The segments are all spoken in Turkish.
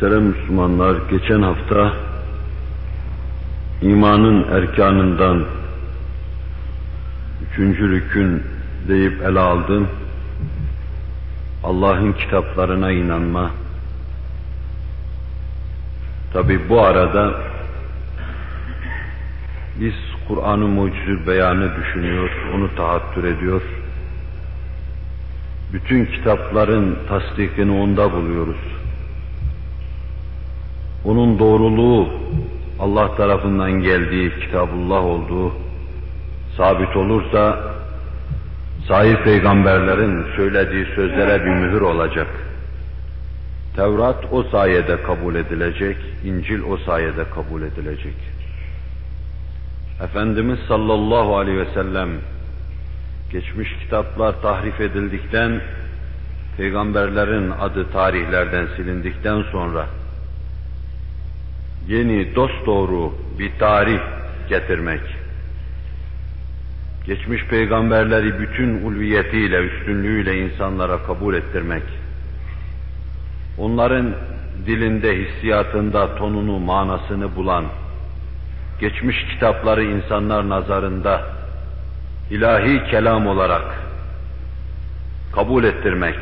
Muhterem Müslümanlar, geçen hafta imanın erkanından üçüncü rükün deyip ele aldım. Allah'ın kitaplarına inanma. Tabi bu arada biz Kur'an-ı Mucizül Beyan'ı düşünüyor, onu tahattür ediyor. Bütün kitapların tasdikini onda buluyoruz onun doğruluğu Allah tarafından geldiği, kitabullah olduğu sabit olursa sahih peygamberlerin söylediği sözlere bir mühür olacak. Tevrat o sayede kabul edilecek, İncil o sayede kabul edilecek. Efendimiz sallallahu aleyhi ve sellem geçmiş kitaplar tahrif edildikten, peygamberlerin adı tarihlerden silindikten sonra yeni dosdoğru bir tarih getirmek, geçmiş peygamberleri bütün ulviyetiyle, üstünlüğüyle insanlara kabul ettirmek, onların dilinde, hissiyatında tonunu, manasını bulan, geçmiş kitapları insanlar nazarında ilahi kelam olarak kabul ettirmek,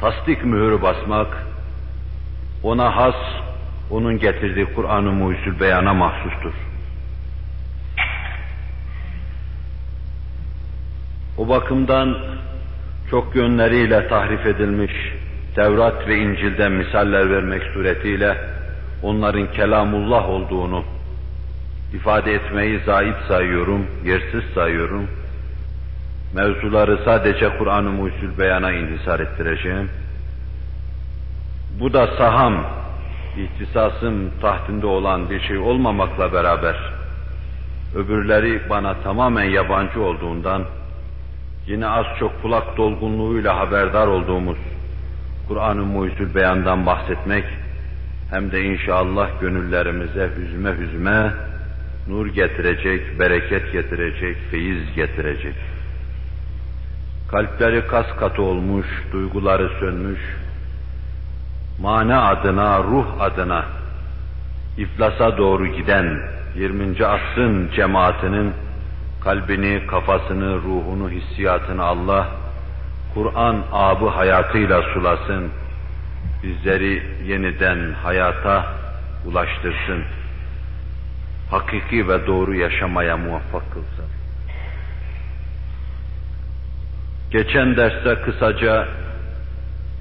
tasdik mühürü basmak, ona has onun getirdiği Kur'an-ı Mucizül Beyan'a mahsustur. O bakımdan çok yönleriyle tahrif edilmiş Tevrat ve İncil'den misaller vermek suretiyle onların kelamullah olduğunu ifade etmeyi zayıf sayıyorum, yersiz sayıyorum. Mevzuları sadece Kur'an-ı Mucizül Beyan'a inhisar ettireceğim. Bu da saham ihtisasım tahtinde olan bir şey olmamakla beraber, öbürleri bana tamamen yabancı olduğundan, yine az çok kulak dolgunluğuyla haberdar olduğumuz Kur'an-ı Beyan'dan bahsetmek, hem de inşallah gönüllerimize hüzme hüzme nur getirecek, bereket getirecek, feyiz getirecek. Kalpleri kas katı olmuş, duyguları sönmüş, mana adına, ruh adına iflasa doğru giden 20. asrın cemaatinin kalbini, kafasını, ruhunu, hissiyatını Allah Kur'an abı hayatıyla sulasın. Bizleri yeniden hayata ulaştırsın. Hakiki ve doğru yaşamaya muvaffak kılsın. Geçen derste kısaca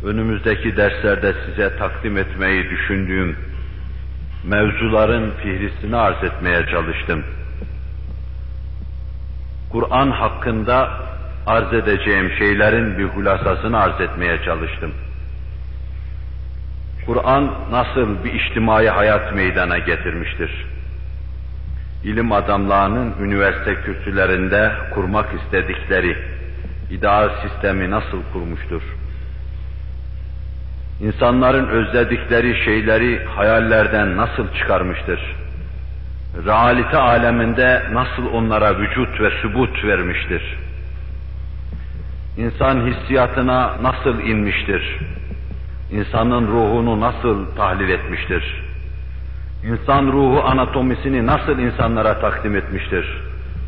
önümüzdeki derslerde size takdim etmeyi düşündüğüm mevzuların fihristini arz etmeye çalıştım. Kur'an hakkında arz edeceğim şeylerin bir hulasasını arz etmeye çalıştım. Kur'an nasıl bir içtimai hayat meydana getirmiştir? İlim adamlarının üniversite kürsülerinde kurmak istedikleri ideal sistemi nasıl kurmuştur? İnsanların özledikleri şeyleri hayallerden nasıl çıkarmıştır? Realite aleminde nasıl onlara vücut ve sübut vermiştir? İnsan hissiyatına nasıl inmiştir? İnsanın ruhunu nasıl tahlil etmiştir? İnsan ruhu anatomisini nasıl insanlara takdim etmiştir?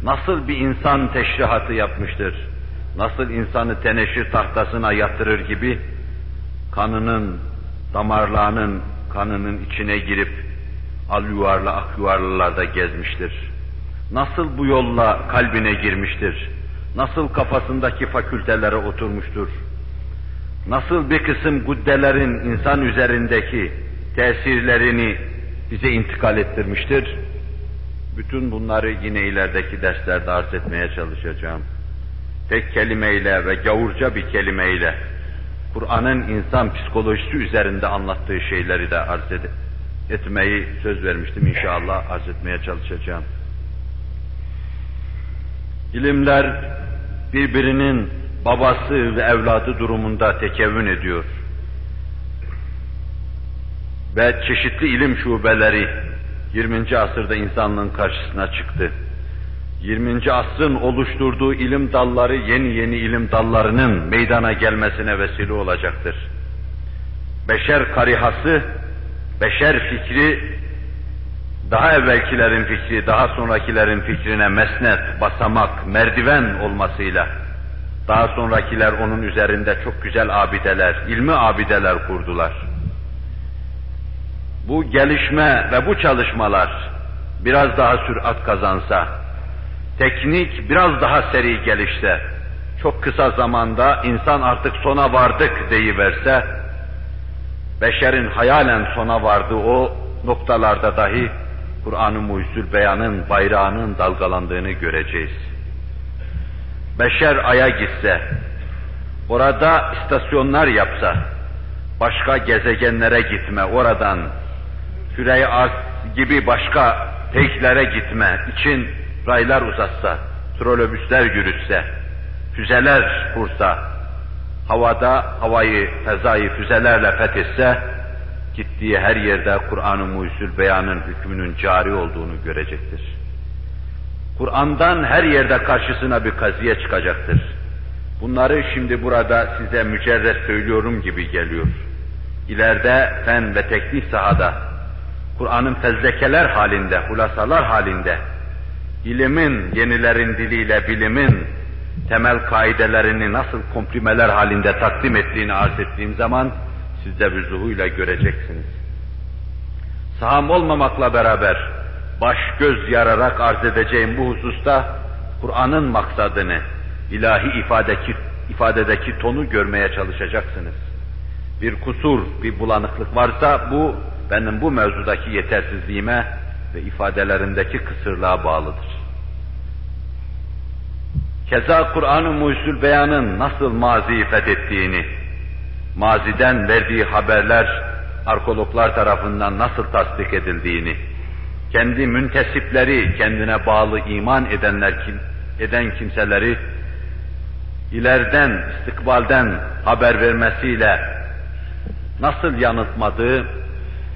Nasıl bir insan teşrihatı yapmıştır? Nasıl insanı teneşir tahtasına yatırır gibi kanının, damarlarının kanının içine girip al yuvarlı ak yuvarlılarda gezmiştir. Nasıl bu yolla kalbine girmiştir? Nasıl kafasındaki fakültelere oturmuştur? Nasıl bir kısım guddelerin insan üzerindeki tesirlerini bize intikal ettirmiştir? Bütün bunları yine ilerideki derslerde arz etmeye çalışacağım. Tek kelimeyle ve gavurca bir kelimeyle Kur'an'ın insan psikolojisi üzerinde anlattığı şeyleri de arz ed etmeyi söz vermiştim. İnşallah arz etmeye çalışacağım. İlimler birbirinin babası ve evladı durumunda tekevün ediyor. Ve çeşitli ilim şubeleri 20. asırda insanlığın karşısına çıktı. 20. asrın oluşturduğu ilim dalları yeni yeni ilim dallarının meydana gelmesine vesile olacaktır. Beşer karihası beşer fikri daha evvelkilerin fikri, daha sonrakilerin fikrine mesnet, basamak, merdiven olmasıyla daha sonrakiler onun üzerinde çok güzel abideler, ilmi abideler kurdular. Bu gelişme ve bu çalışmalar biraz daha sürat kazansa, teknik biraz daha seri gelişse, çok kısa zamanda insan artık sona vardık deyiverse, beşerin hayalen sona vardığı o noktalarda dahi Kur'an-ı Mucizül Beyan'ın bayrağının dalgalandığını göreceğiz. Beşer Ay'a gitse, orada istasyonlar yapsa, başka gezegenlere gitme, oradan küre gibi başka peyklere gitme için raylar uzatsa, trolobüsler yürütse, füzeler kursa, havada havayı, fezayı füzelerle fethetse, gittiği her yerde Kur'an-ı Mucizül Beyan'ın hükmünün cari olduğunu görecektir. Kur'an'dan her yerde karşısına bir kaziye çıkacaktır. Bunları şimdi burada size mücerret söylüyorum gibi geliyor. İleride fen ve teknik sahada, Kur'an'ın fezlekeler halinde, hulasalar halinde, ilimin, yenilerin diliyle bilimin temel kaidelerini nasıl komprimeler halinde takdim ettiğini arz ettiğim zaman, siz de vüzuhuyla göreceksiniz. Saham olmamakla beraber baş göz yararak arz edeceğim bu hususta Kur'an'ın maksadını, ilahi ifadeki, ifadedeki tonu görmeye çalışacaksınız. Bir kusur, bir bulanıklık varsa bu benim bu mevzudaki yetersizliğime ve ifadelerimdeki kısırlığa bağlıdır. Keza Kur'an-ı Mucizül Beyan'ın nasıl maziyi fethettiğini, maziden verdiği haberler arkeologlar tarafından nasıl tasdik edildiğini, kendi müntesipleri, kendine bağlı iman edenler kim, eden kimseleri ileriden, istikbalden haber vermesiyle nasıl yanıltmadığı,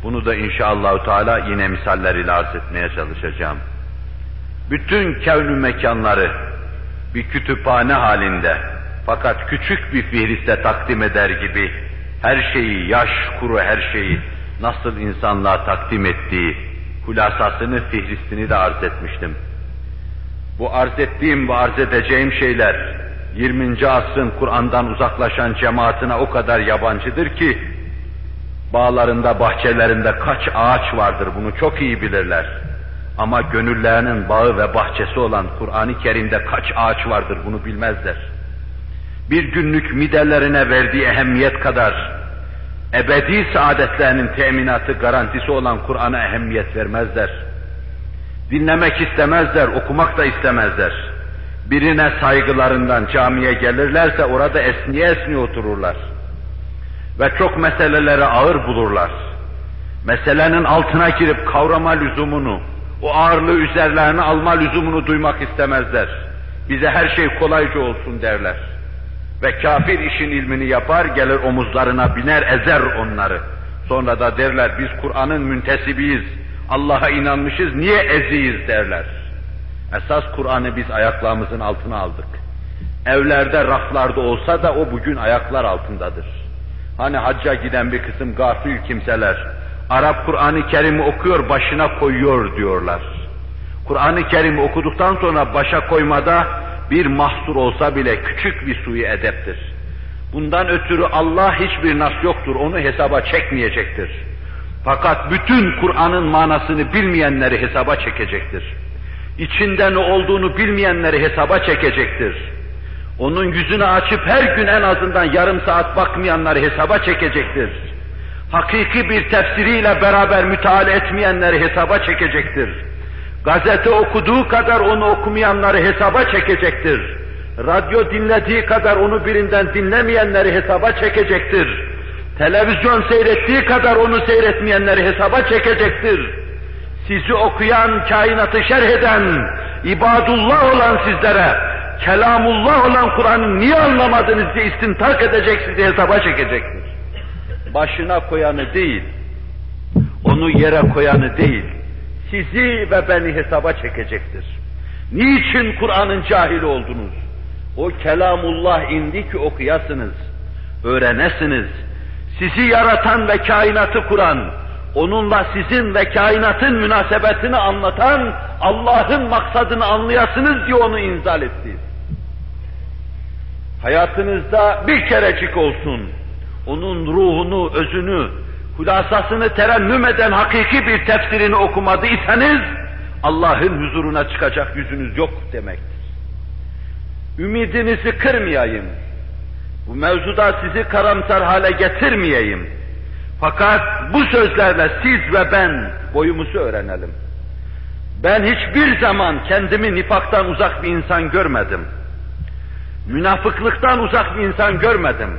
bunu da inşallah Teala yine misalleriyle arz etmeye çalışacağım. Bütün kevnü mekanları bir kütüphane halinde, fakat küçük bir fihriste takdim eder gibi her şeyi, yaş kuru her şeyi nasıl insanlığa takdim ettiği hulasasını, fihristini de arz etmiştim. Bu arz ettiğim ve arz edeceğim şeyler 20. asrın Kur'an'dan uzaklaşan cemaatine o kadar yabancıdır ki bağlarında, bahçelerinde kaç ağaç vardır bunu çok iyi bilirler. Ama gönüllerinin bağı ve bahçesi olan Kur'an-ı Kerim'de kaç ağaç vardır bunu bilmezler bir günlük midelerine verdiği ehemmiyet kadar ebedi saadetlerinin teminatı, garantisi olan Kur'an'a ehemmiyet vermezler. Dinlemek istemezler, okumak da istemezler. Birine saygılarından camiye gelirlerse orada esniye esniye otururlar. Ve çok meseleleri ağır bulurlar. Meselenin altına girip kavrama lüzumunu, o ağırlığı üzerlerine alma lüzumunu duymak istemezler. Bize her şey kolayca olsun derler. Ve kafir işin ilmini yapar, gelir omuzlarına biner, ezer onları. Sonra da derler, biz Kur'an'ın müntesibiyiz, Allah'a inanmışız, niye eziyiz derler. Esas Kur'an'ı biz ayaklarımızın altına aldık. Evlerde, raflarda olsa da o bugün ayaklar altındadır. Hani hacca giden bir kısım gafil kimseler, Arap Kur'an-ı Kerim'i okuyor, başına koyuyor diyorlar. Kur'an-ı Kerim'i okuduktan sonra başa koymada bir mahsur olsa bile küçük bir suyu edeptir. Bundan ötürü Allah hiçbir nas yoktur, onu hesaba çekmeyecektir. Fakat bütün Kur'an'ın manasını bilmeyenleri hesaba çekecektir. İçinde ne olduğunu bilmeyenleri hesaba çekecektir. Onun yüzünü açıp her gün en azından yarım saat bakmayanları hesaba çekecektir. Hakiki bir tefsiriyle beraber müteala etmeyenleri hesaba çekecektir Gazete okuduğu kadar onu okumayanları hesaba çekecektir. Radyo dinlediği kadar onu birinden dinlemeyenleri hesaba çekecektir. Televizyon seyrettiği kadar onu seyretmeyenleri hesaba çekecektir. Sizi okuyan, kainatı şerh eden, ibadullah olan sizlere, kelamullah olan Kur'an'ı niye anlamadınız diye istintak edecek sizi hesaba çekecektir. Başına koyanı değil, onu yere koyanı değil, sizi ve beni hesaba çekecektir. Niçin Kur'an'ın cahil oldunuz? O kelamullah indi ki okuyasınız, öğrenesiniz. Sizi yaratan ve kainatı kuran, onunla sizin ve kainatın münasebetini anlatan Allah'ın maksadını anlayasınız diye onu inzal etti. Hayatınızda bir kerecik olsun, onun ruhunu, özünü, hulasasını terennüm eden hakiki bir tefsirini okumadıysanız, Allah'ın huzuruna çıkacak yüzünüz yok demektir. Ümidinizi kırmayayım. Bu mevzuda sizi karamsar hale getirmeyeyim. Fakat bu sözlerle siz ve ben boyumuzu öğrenelim. Ben hiçbir zaman kendimi nifaktan uzak bir insan görmedim. Münafıklıktan uzak bir insan görmedim.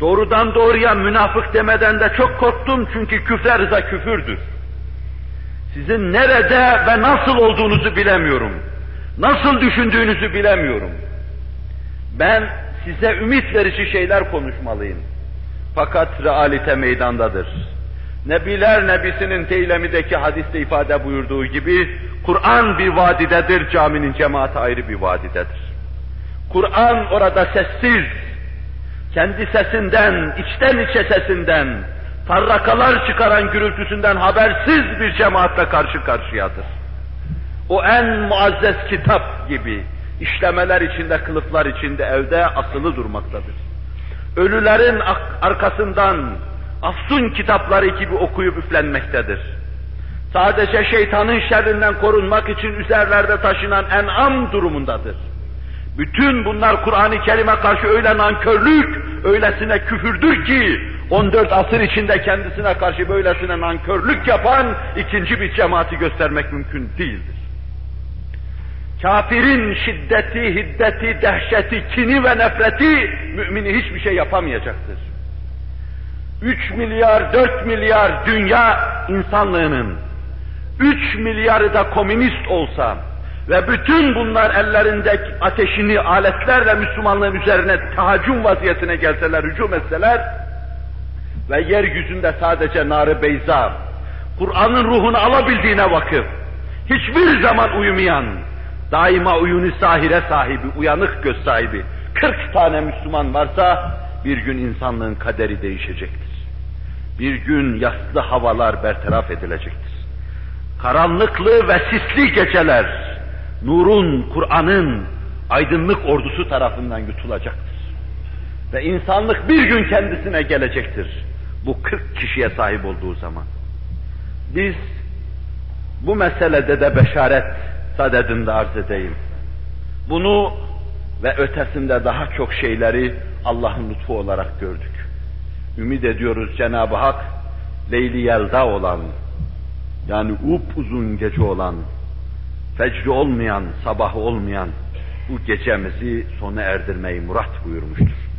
Doğrudan doğruya münafık demeden de çok korktum çünkü küfler de küfürdür. Sizin nerede ve nasıl olduğunuzu bilemiyorum. Nasıl düşündüğünüzü bilemiyorum. Ben size ümit verici şeyler konuşmalıyım. Fakat realite meydandadır. Nebiler Nebisi'nin Teylemideki hadiste ifade buyurduğu gibi, Kur'an bir vadidedir, caminin cemaati ayrı bir vadidedir. Kur'an orada sessiz, kendi sesinden, içten içe sesinden, farrakalar çıkaran gürültüsünden habersiz bir cemaatle karşı karşıyadır. O en muazzez kitap gibi, işlemeler içinde, kılıflar içinde evde asılı durmaktadır. Ölülerin arkasından afsun kitapları gibi okuyup üflenmektedir. Sadece şeytanın şerrinden korunmak için üzerlerde taşınan en'am durumundadır. Bütün bunlar Kur'an-ı Kerim'e karşı öyle nankörlük, öylesine küfürdür ki 14 asır içinde kendisine karşı böylesine nankörlük yapan ikinci bir cemaati göstermek mümkün değildir. Kafirin şiddeti, hiddeti, dehşeti, kini ve nefreti mümini hiçbir şey yapamayacaktır. 3 milyar, 4 milyar dünya insanlığının 3 milyarı da komünist olsa ve bütün bunlar ellerindeki ateşini aletlerle Müslümanlığın üzerine tahaccüm vaziyetine gelseler, hücum etseler ve yeryüzünde sadece narı beyza, Kur'an'ın ruhunu alabildiğine vakıf, hiçbir zaman uyumayan, daima uyunu sahire sahibi, uyanık göz sahibi, 40 tane Müslüman varsa bir gün insanlığın kaderi değişecektir. Bir gün yaslı havalar bertaraf edilecektir. Karanlıklı ve sisli geceler, nurun, Kur'an'ın aydınlık ordusu tarafından yutulacaktır. Ve insanlık bir gün kendisine gelecektir. Bu 40 kişiye sahip olduğu zaman. Biz bu meselede de beşaret sadedinde arz edeyim. Bunu ve ötesinde daha çok şeyleri Allah'ın lütfu olarak gördük. Ümid ediyoruz Cenab-ı Hak Leyli Yelda olan, yani up uzun gece olan, fecri olmayan, sabahı olmayan bu gecemizi sona erdirmeyi murat buyurmuştur.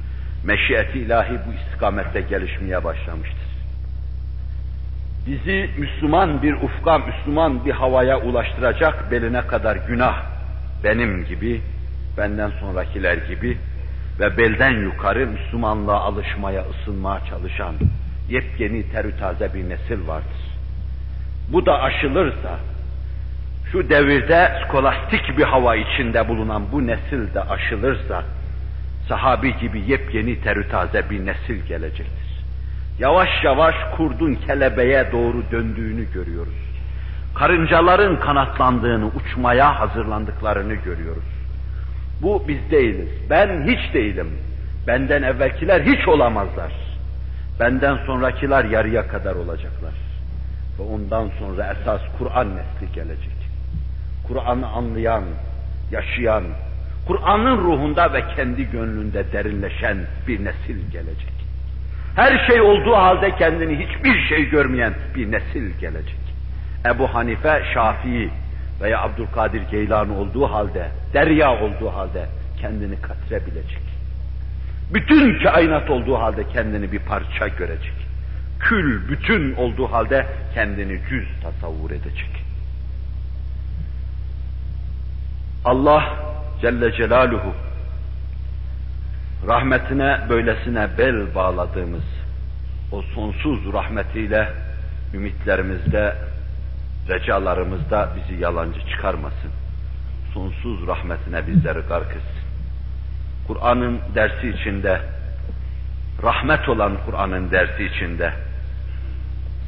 Meşiyeti ilahi bu istikamette gelişmeye başlamıştır. Bizi Müslüman bir ufka, Müslüman bir havaya ulaştıracak beline kadar günah, benim gibi, benden sonrakiler gibi ve belden yukarı Müslümanlığa alışmaya, ısınmaya çalışan yepyeni terü taze bir nesil vardır. Bu da aşılırsa, şu devirde skolastik bir hava içinde bulunan bu nesil de aşılırsa, sahabi gibi yepyeni terü taze bir nesil gelecektir. Yavaş yavaş kurdun kelebeğe doğru döndüğünü görüyoruz. Karıncaların kanatlandığını, uçmaya hazırlandıklarını görüyoruz. Bu biz değiliz. Ben hiç değilim. Benden evvelkiler hiç olamazlar. Benden sonrakiler yarıya kadar olacaklar. Ve ondan sonra esas Kur'an nesli gelecek. Kur'an'ı anlayan, yaşayan, Kur'an'ın ruhunda ve kendi gönlünde derinleşen bir nesil gelecek. Her şey olduğu halde kendini hiçbir şey görmeyen bir nesil gelecek. Ebu Hanife, Şafii veya Abdülkadir Geylani olduğu halde, derya olduğu halde kendini katre bilecek. Bütün kainat olduğu halde kendini bir parça görecek. Kül bütün olduğu halde kendini cüz tasavvur edecek. Allah Celle Celaluhu rahmetine böylesine bel bağladığımız o sonsuz rahmetiyle ümitlerimizde, recalarımızda bizi yalancı çıkarmasın. Sonsuz rahmetine bizleri gark etsin. Kur'an'ın dersi içinde, rahmet olan Kur'an'ın dersi içinde,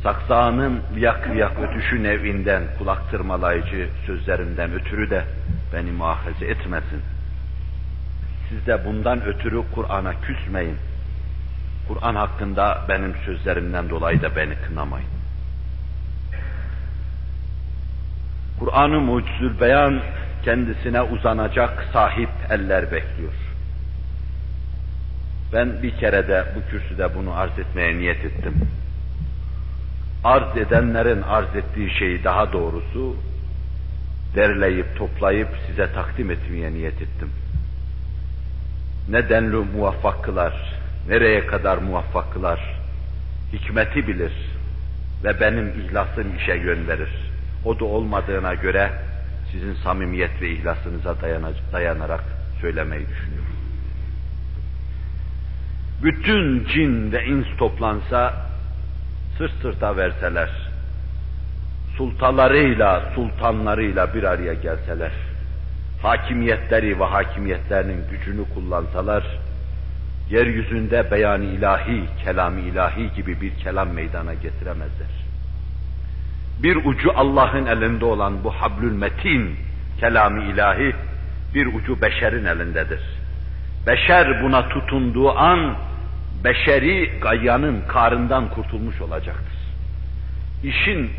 saksağının viyak viyak ötüşü nevinden kulak tırmalayıcı sözlerimden ötürü de beni muhafaza etmesin. Siz de bundan ötürü Kur'an'a küsmeyin. Kur'an hakkında benim sözlerimden dolayı da beni kınamayın. Kur'an-ı Mucizül Beyan kendisine uzanacak sahip eller bekliyor. Ben bir kere de bu kürsüde bunu arz etmeye niyet ettim. Arz edenlerin arz ettiği şeyi daha doğrusu derleyip toplayıp size takdim etmeye niyet ettim. Ne denli muvaffak kılar, nereye kadar muvaffak kılar, hikmeti bilir ve benim ihlasım işe yön verir. O da olmadığına göre sizin samimiyet ve ihlasınıza dayanarak söylemeyi düşünüyorum. Bütün cin ve ins toplansa, sırt sırta verseler, sultalarıyla, sultanlarıyla bir araya gelseler, hakimiyetleri ve hakimiyetlerinin gücünü kullansalar, yeryüzünde beyan ilahi, kelam ilahi gibi bir kelam meydana getiremezler. Bir ucu Allah'ın elinde olan bu hablül metin, kelamı ilahi, bir ucu beşerin elindedir. Beşer buna tutunduğu an, beşeri gayanın karından kurtulmuş olacaktır. İşin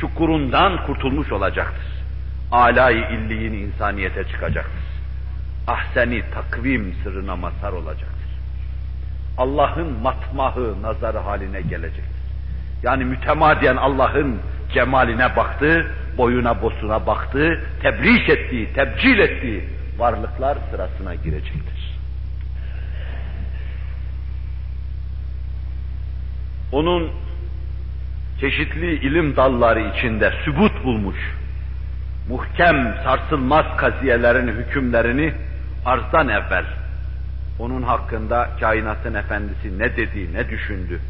çukurundan kurtulmuş olacaktır. Alay illiğin insaniyete çıkacaktır. Ahseni takvim sırrına mazhar olacaktır. Allah'ın matmahı nazarı haline gelecektir. Yani mütemadiyen Allah'ın cemaline baktı, boyuna bosuna baktı, tebrik ettiği, tebcil ettiği varlıklar sırasına girecektir. Onun çeşitli ilim dalları içinde sübut bulmuş, muhkem, sarsılmaz kaziyelerin hükümlerini arzdan evvel, onun hakkında kainatın efendisi ne dedi, ne düşündü,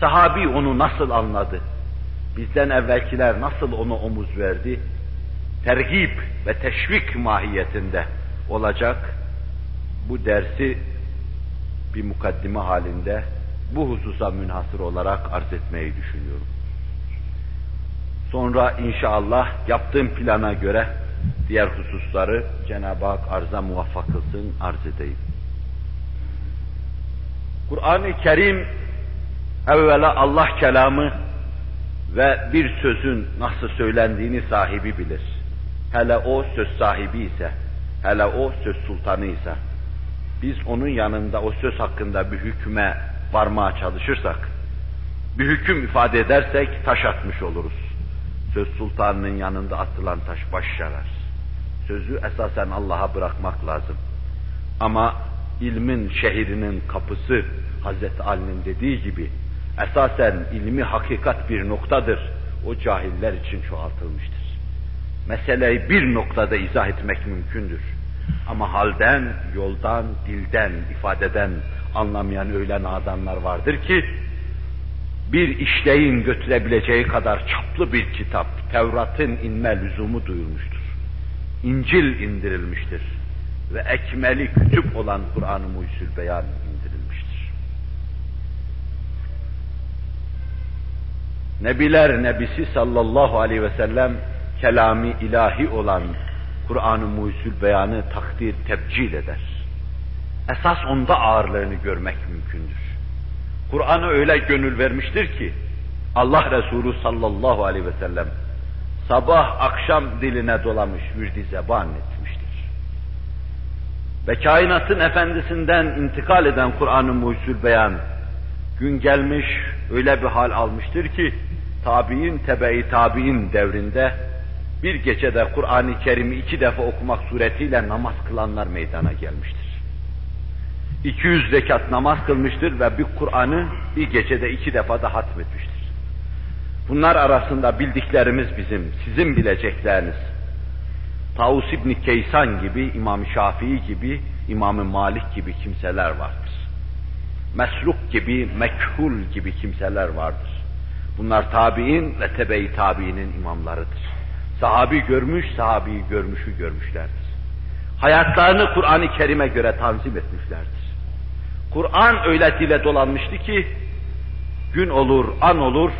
sahabi onu nasıl anladı, bizden evvelkiler nasıl ona omuz verdi, tergip ve teşvik mahiyetinde olacak bu dersi bir mukaddime halinde bu hususa münhasır olarak arz etmeyi düşünüyorum. Sonra inşallah yaptığım plana göre diğer hususları Cenab-ı Hak arza muvaffak kılsın arz edeyim. Kur'an-ı Kerim evvela Allah kelamı ve bir sözün nasıl söylendiğini sahibi bilir. Hele o söz sahibi ise, hele o söz sultanı ise, biz onun yanında o söz hakkında bir hükme varmaya çalışırsak, bir hüküm ifade edersek taş atmış oluruz. Söz sultanının yanında atılan taş baş yarar. Sözü esasen Allah'a bırakmak lazım. Ama ilmin şehrinin kapısı Hazreti Ali'nin dediği gibi esasen ilmi hakikat bir noktadır. O cahiller için çoğaltılmıştır. Meseleyi bir noktada izah etmek mümkündür. Ama halden, yoldan, dilden, ifadeden anlamayan öyle nadanlar vardır ki, bir işleyin götürebileceği kadar çaplı bir kitap, Tevrat'ın inme lüzumu duyulmuştur. İncil indirilmiştir. Ve ekmeli kütüp olan Kur'an-ı Muhyüzül Beyan indirilmiştir. Nebiler Nebisi sallallahu aleyhi ve sellem kelami ilahi olan Kur'an-ı Muhyüzül Beyan'ı takdir, tebcil eder. Esas onda ağırlığını görmek mümkündür. Kur'an'ı öyle gönül vermiştir ki Allah Resulü sallallahu aleyhi ve sellem sabah akşam diline dolamış virdi zeban etmiştir. Ve kainatın efendisinden intikal eden Kur'an-ı Muhyüzül Beyan gün gelmiş öyle bir hal almıştır ki tabi'in tebe-i tabi'in devrinde bir gecede Kur'an-ı Kerim'i iki defa okumak suretiyle namaz kılanlar meydana gelmiştir. 200 rekat namaz kılmıştır ve bir Kur'an'ı bir gecede iki defa da hatmetmiştir. Bunlar arasında bildiklerimiz bizim, sizin bilecekleriniz. Tavus İbni Keysan gibi, İmam Şafii gibi, İmam Malik gibi kimseler vardır. Mesruk gibi, mekhul gibi kimseler vardır. Bunlar tabi'in ve tebe-i tabi'inin imamlarıdır. Sahabi görmüş, sahabi görmüşü görmüşlerdir. Hayatlarını Kur'an-ı Kerim'e göre tanzim etmişlerdir. Kur'an öyle dile dolanmıştı ki, Gün olur, an olur,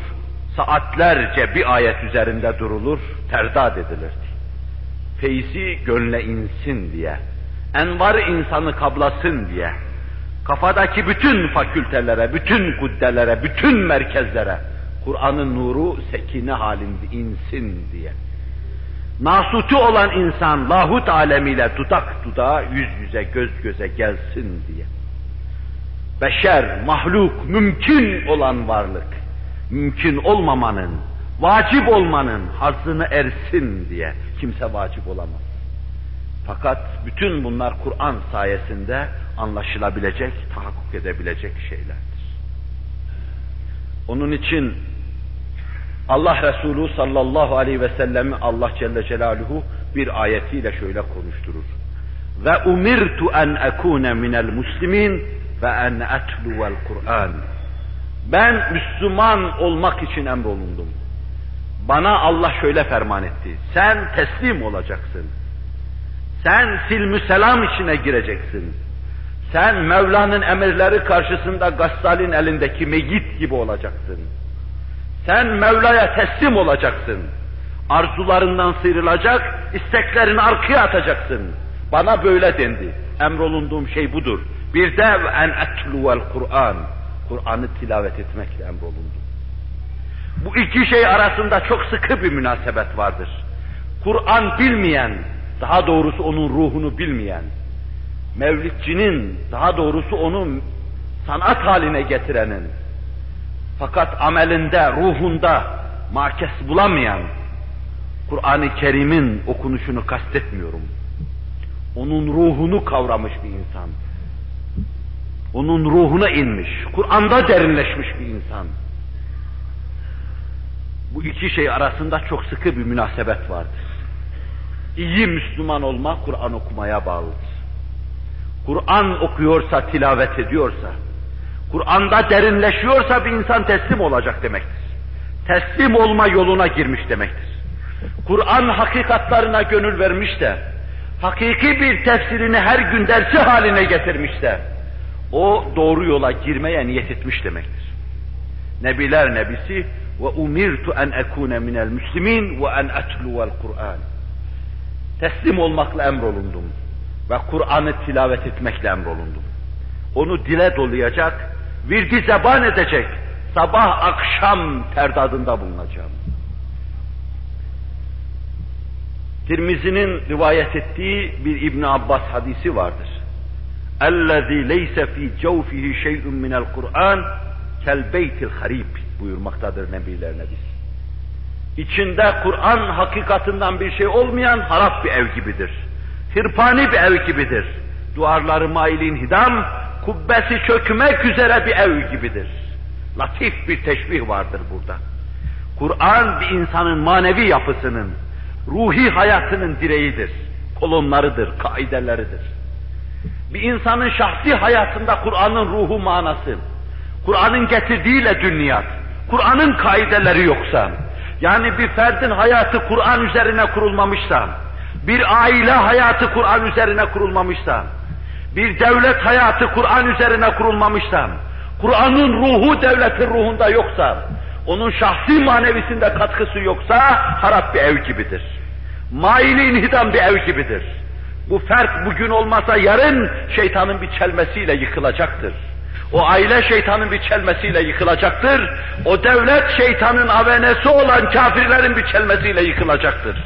saatlerce bir ayet üzerinde durulur, terdad edilirdi. Feyzi gönle insin diye, envar insanı kablasın diye, kafadaki bütün fakültelere, bütün kuddelere, bütün merkezlere Kur'an'ın nuru sekine halinde insin diye. Nasutu olan insan lahut alemiyle dudak dudağa, yüz yüze, göz göze gelsin diye. Beşer, mahluk, mümkün olan varlık, mümkün olmamanın, vacip olmanın hazzını ersin diye kimse vacip olamaz. Fakat bütün bunlar Kur'an sayesinde anlaşılabilecek, tahakkuk edebilecek şeylerdir. Onun için Allah Resulü sallallahu aleyhi ve sellemi Allah Celle Celaluhu bir ayetiyle şöyle konuşturur. Ve umirtu en ekune minel muslimin ve en etluvel Kur'an. Ben Müslüman olmak için emrolundum. Bana Allah şöyle ferman etti. Sen teslim olacaksın. Sen silmü selam içine gireceksin. Sen Mevla'nın emirleri karşısında Gassal'in elindeki meyit gibi olacaksın. Sen Mevla'ya teslim olacaksın. Arzularından sıyrılacak, isteklerini arkaya atacaksın. Bana böyle dendi. Emrolunduğum şey budur. Bir de en etluvel Kur'an. Kur'an'ı tilavet etmekle emrolundum. Bu iki şey arasında çok sıkı bir münasebet vardır. Kur'an bilmeyen, daha doğrusu onun ruhunu bilmeyen, mevlidcinin, daha doğrusu onu sanat haline getirenin, fakat amelinde, ruhunda makes bulamayan, Kur'an-ı Kerim'in okunuşunu kastetmiyorum. Onun ruhunu kavramış bir insan. Onun ruhuna inmiş, Kur'an'da derinleşmiş bir insan. Bu iki şey arasında çok sıkı bir münasebet vardır. İyi Müslüman olma Kur'an okumaya bağlıdır. Kur'an okuyorsa, tilavet ediyorsa, Kur'an'da derinleşiyorsa bir insan teslim olacak demektir. Teslim olma yoluna girmiş demektir. Kur'an hakikatlarına gönül vermiş de, hakiki bir tefsirini her gün dersi haline getirmiş de, o doğru yola girmeye niyet etmiş demektir. Nebiler nebisi ve umirtu en ekune minel müslimin ve en etluvel Kur'an. Teslim olmakla emrolundum ve Kur'an'ı tilavet etmekle emrolundum. Onu dile dolayacak, virdi zeban edecek, sabah akşam terdadında bulunacağım. Tirmizi'nin rivayet ettiği bir İbn Abbas hadisi vardır. اَلَّذ۪ي لَيْسَ ف۪ي جَوْفِهِ شَيْءٌ مِنَ الْقُرْآنِ كَالْبَيْتِ الْخَر۪يبِ buyurmaktadır Nebiler Nebisi. İçinde Kur'an hakikatinden bir şey olmayan harap bir ev gibidir. Hırpani bir ev gibidir. Duvarları mailin hidam, kubbesi çökmek üzere bir ev gibidir. Latif bir teşbih vardır burada. Kur'an bir insanın manevi yapısının, ruhi hayatının direğidir, kolonlarıdır, kaideleridir. Bir insanın şahsi hayatında Kur'an'ın ruhu manası, Kur'an'ın getirdiğiyle dünya, Kur'an'ın kaideleri yoksa, yani bir ferdin hayatı Kur'an üzerine kurulmamışsa, bir aile hayatı Kur'an üzerine kurulmamışsa, bir devlet hayatı Kur'an üzerine kurulmamışsa, Kur'an'ın ruhu devletin ruhunda yoksa, onun şahsi manevisinde katkısı yoksa harap bir ev gibidir. Maili inhidam bir ev gibidir. Bu fert bugün olmasa yarın şeytanın bir çelmesiyle yıkılacaktır. O aile şeytanın bir çelmesiyle yıkılacaktır. O devlet şeytanın avenesi olan kafirlerin bir çelmesiyle yıkılacaktır.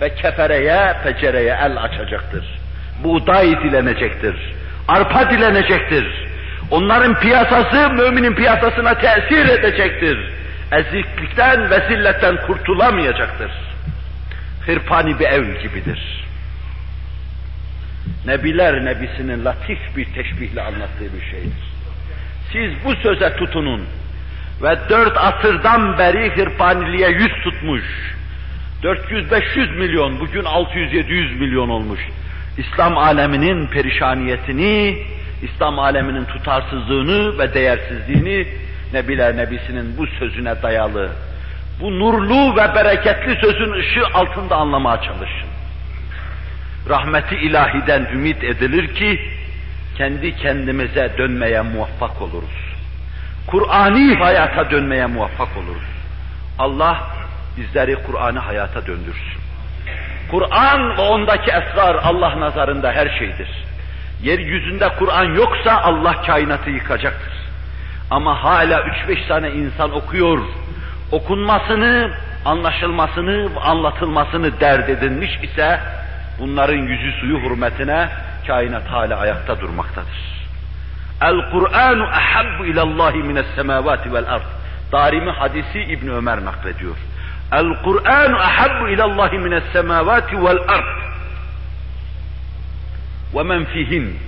Ve kefereye, pecereye el açacaktır. Buğday dilenecektir. Arpa dilenecektir. Onların piyasası müminin piyasasına tesir edecektir. Eziklikten ve zilletten kurtulamayacaktır. Hırpani bir ev gibidir. Nebiler Nebisi'nin latif bir teşbihle anlattığı bir şeydir. Siz bu söze tutunun ve dört asırdan beri hırpaniliğe yüz tutmuş, 400-500 milyon, bugün 600-700 milyon olmuş. İslam aleminin perişaniyetini, İslam aleminin tutarsızlığını ve değersizliğini Nebiler Nebisi'nin bu sözüne dayalı, bu nurlu ve bereketli sözün ışığı altında anlamaya çalışın rahmeti ilahiden ümit edilir ki kendi kendimize dönmeye muvaffak oluruz. Kur'ani hayata dönmeye muvaffak oluruz. Allah bizleri Kur'an'ı hayata döndürsün. Kur'an ve ondaki esrar Allah nazarında her şeydir. Yeryüzünde Kur'an yoksa Allah kainatı yıkacaktır. Ama hala üç beş tane insan okuyor. Okunmasını, anlaşılmasını, anlatılmasını dert edinmiş ise bunların yüzü suyu hürmetine kainat hala ayakta durmaktadır. El Kur'anu ahabbu ilallahi mines semavati vel ard. Darimi hadisi İbn Ömer naklediyor. El Kur'anu ahabbu ilallahi mines semavati vel ard. Ve men fihin.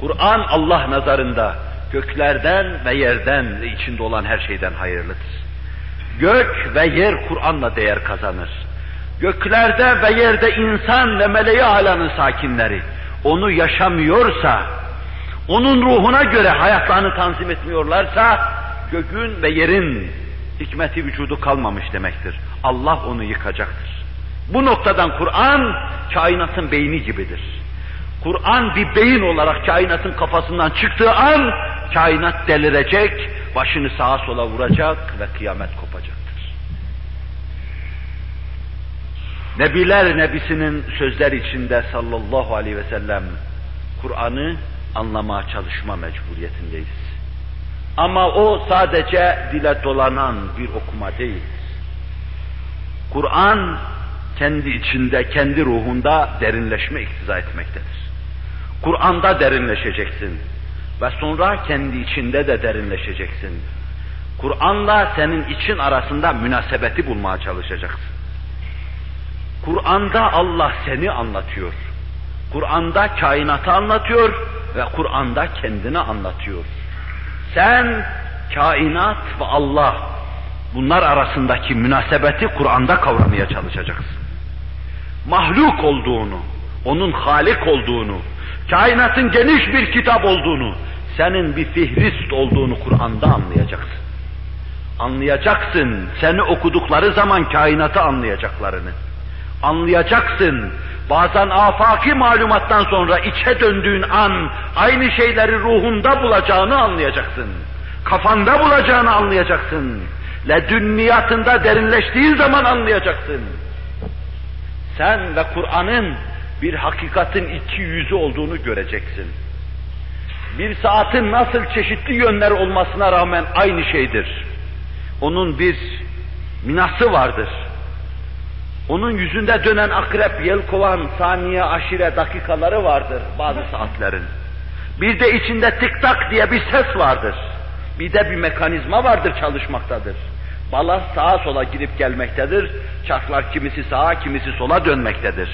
Kur'an Allah nazarında göklerden ve yerden ve içinde olan her şeyden hayırlıdır. Gök ve yer Kur'an'la değer kazanır. Göklerde ve yerde insan ve meleği alanın sakinleri onu yaşamıyorsa, onun ruhuna göre hayatlarını tanzim etmiyorlarsa, gökün ve yerin hikmeti vücudu kalmamış demektir. Allah onu yıkacaktır. Bu noktadan Kur'an kainatın beyni gibidir. Kur'an bir beyin olarak kainatın kafasından çıktığı an kainat delirecek, başını sağa sola vuracak ve kıyamet kopacaktır. Nebiler Nebisi'nin sözler içinde sallallahu aleyhi ve sellem Kur'an'ı anlamaya çalışma mecburiyetindeyiz. Ama o sadece dile dolanan bir okuma değil. Kur'an kendi içinde, kendi ruhunda derinleşme iktiza etmektedir. Kur'an'da derinleşeceksin ve sonra kendi içinde de derinleşeceksin. Kur'an'la senin için arasında münasebeti bulmaya çalışacaksın. Kur'an'da Allah seni anlatıyor. Kur'an'da kainatı anlatıyor ve Kur'an'da kendini anlatıyor. Sen kainat ve Allah bunlar arasındaki münasebeti Kur'an'da kavramaya çalışacaksın. Mahluk olduğunu, onun halik olduğunu, kainatın geniş bir kitap olduğunu, senin bir fihrist olduğunu Kur'an'da anlayacaksın. Anlayacaksın, seni okudukları zaman kainatı anlayacaklarını. Anlayacaksın, bazen afaki malumattan sonra içe döndüğün an aynı şeyleri ruhunda bulacağını anlayacaksın. Kafanda bulacağını anlayacaksın. Ledünniyatında derinleştiğin zaman anlayacaksın. Sen ve Kur'an'ın bir hakikatin iki yüzü olduğunu göreceksin. Bir saatin nasıl çeşitli yönler olmasına rağmen aynı şeydir. Onun bir minası vardır onun yüzünde dönen akrep, yelkovan, saniye, aşire dakikaları vardır bazı saatlerin. Bir de içinde tık tak diye bir ses vardır. Bir de bir mekanizma vardır çalışmaktadır. Balans sağa sola gidip gelmektedir. Çarklar kimisi sağa, kimisi sola dönmektedir.